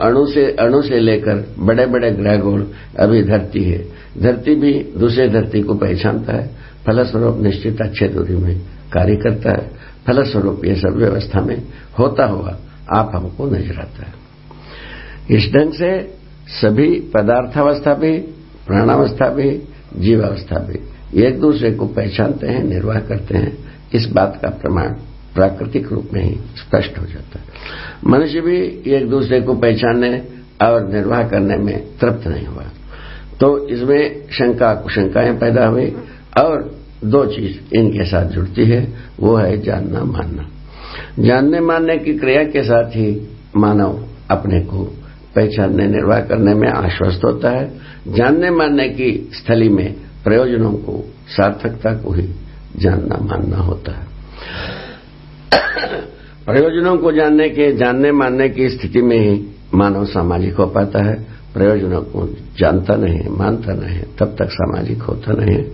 अणु से अणु से लेकर बड़े बड़े ग्रह गोल अभी धरती है। धरती भी दूसरे धरती को पहचानता है। फलस्वरूप निश्चित अच्छे दूरी में कार्य करता है। फलस्वरूप ये सब व्यवस्था में होता हुआ आप हमको नज़र आता है। इस ढंग से सभी पदार्थावस्था भी, प्राणावस्था भी, जीवावस्था भी एक दूसरे को पहचानते हैं, निर्वाह करते हैं। इस बात का प्रमाण प्राकृतिक रूप में ही स्पष्ट हो जाता है। मनुष्य भी एक दूसरे को पहचानने और निर्वाह करने में तृप्त नहीं हुआ। तो इसमें शंका, कुशंकाएँ पैदा हुई और दो चीज़ इनके साथ जुड़ती है, वो है जानना, मानना। जानने, मानने की क्रिया के साथ ही मानव अपने को पहचानने, निर्वाह करने में आश्वस्त होता है। जानने, मानने की स्थली में प्रयोजनों को सार्थकता को ही जानना, मानना होता है। प्रयोजनों को जानने के, जानने मानने की स्थिति में ही मानव सामाजिक हो पाता है। प्रयोजनों को जानता नहीं, मानता नहीं, तब तक सामाजिक होता नहीं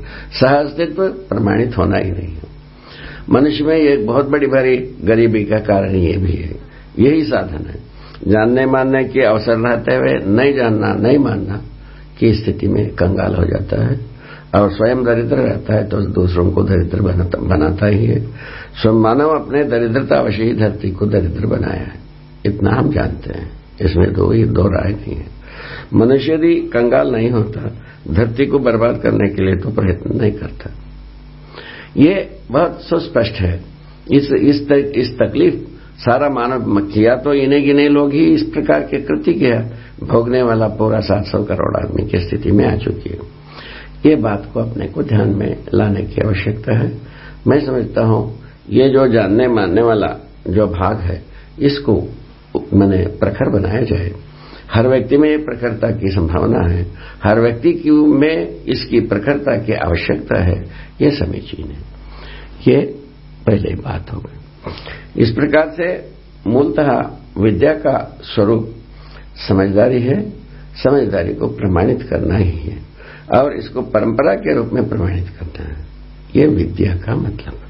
सह अस्तित्व प्रमाणित होना ही नहीं है। मनुष्य में एक बहुत बड़ी भारी गरीबी का कारण ये भी है। यही साधन है। जानने मानने के अवसर रहते हुए नहीं जानना, नहीं मानना की स्थिति में कंगाल हो जाता है। और स्वयं दरिद्र रहता है तो दूसरों को दरिद्र बनाता, ही है। स्वयं मानव अपने दरिद्रता अवश्य ही धरती को दरिद्र बनाया है। इतना हम जानते हैं। इसमें दो ही दो राय नहीं है। मनुष्य यदि कंगाल नहीं होता धरती को बर्बाद करने के लिए तो प्रयत्न नहीं करता। ये बहुत सुस्पष्ट है। इस इस, तक, इस तकलीफ़ सारा मानव किया तो इन्हें गिने लोग ही इस प्रकार के कृति किया। भोगने वाला पूरा सात सौ करोड़ आदमी की स्थिति में आ चुकी है। ये बात को अपने को ध्यान में लाने की आवश्यकता है। मैं समझता हूँ, ये जो जानने मानने वाला जो भाग है, इसको मैंने प्रखर बनाया जाए। हर व्यक्ति में प्रखरता की संभावना है। हर व्यक्ति की में इसकी प्रखरता की आवश्यकता है। ये समीचीन है। ये पहले बात हो गई। इस प्रकार से मूलतः विद्या का स्वरूप समझदारी है। समझदारी को प्रमाणित करना ही है। और इसको परंपरा के रूप में प्रमाणित करना है। ये विद्या का मतलब है।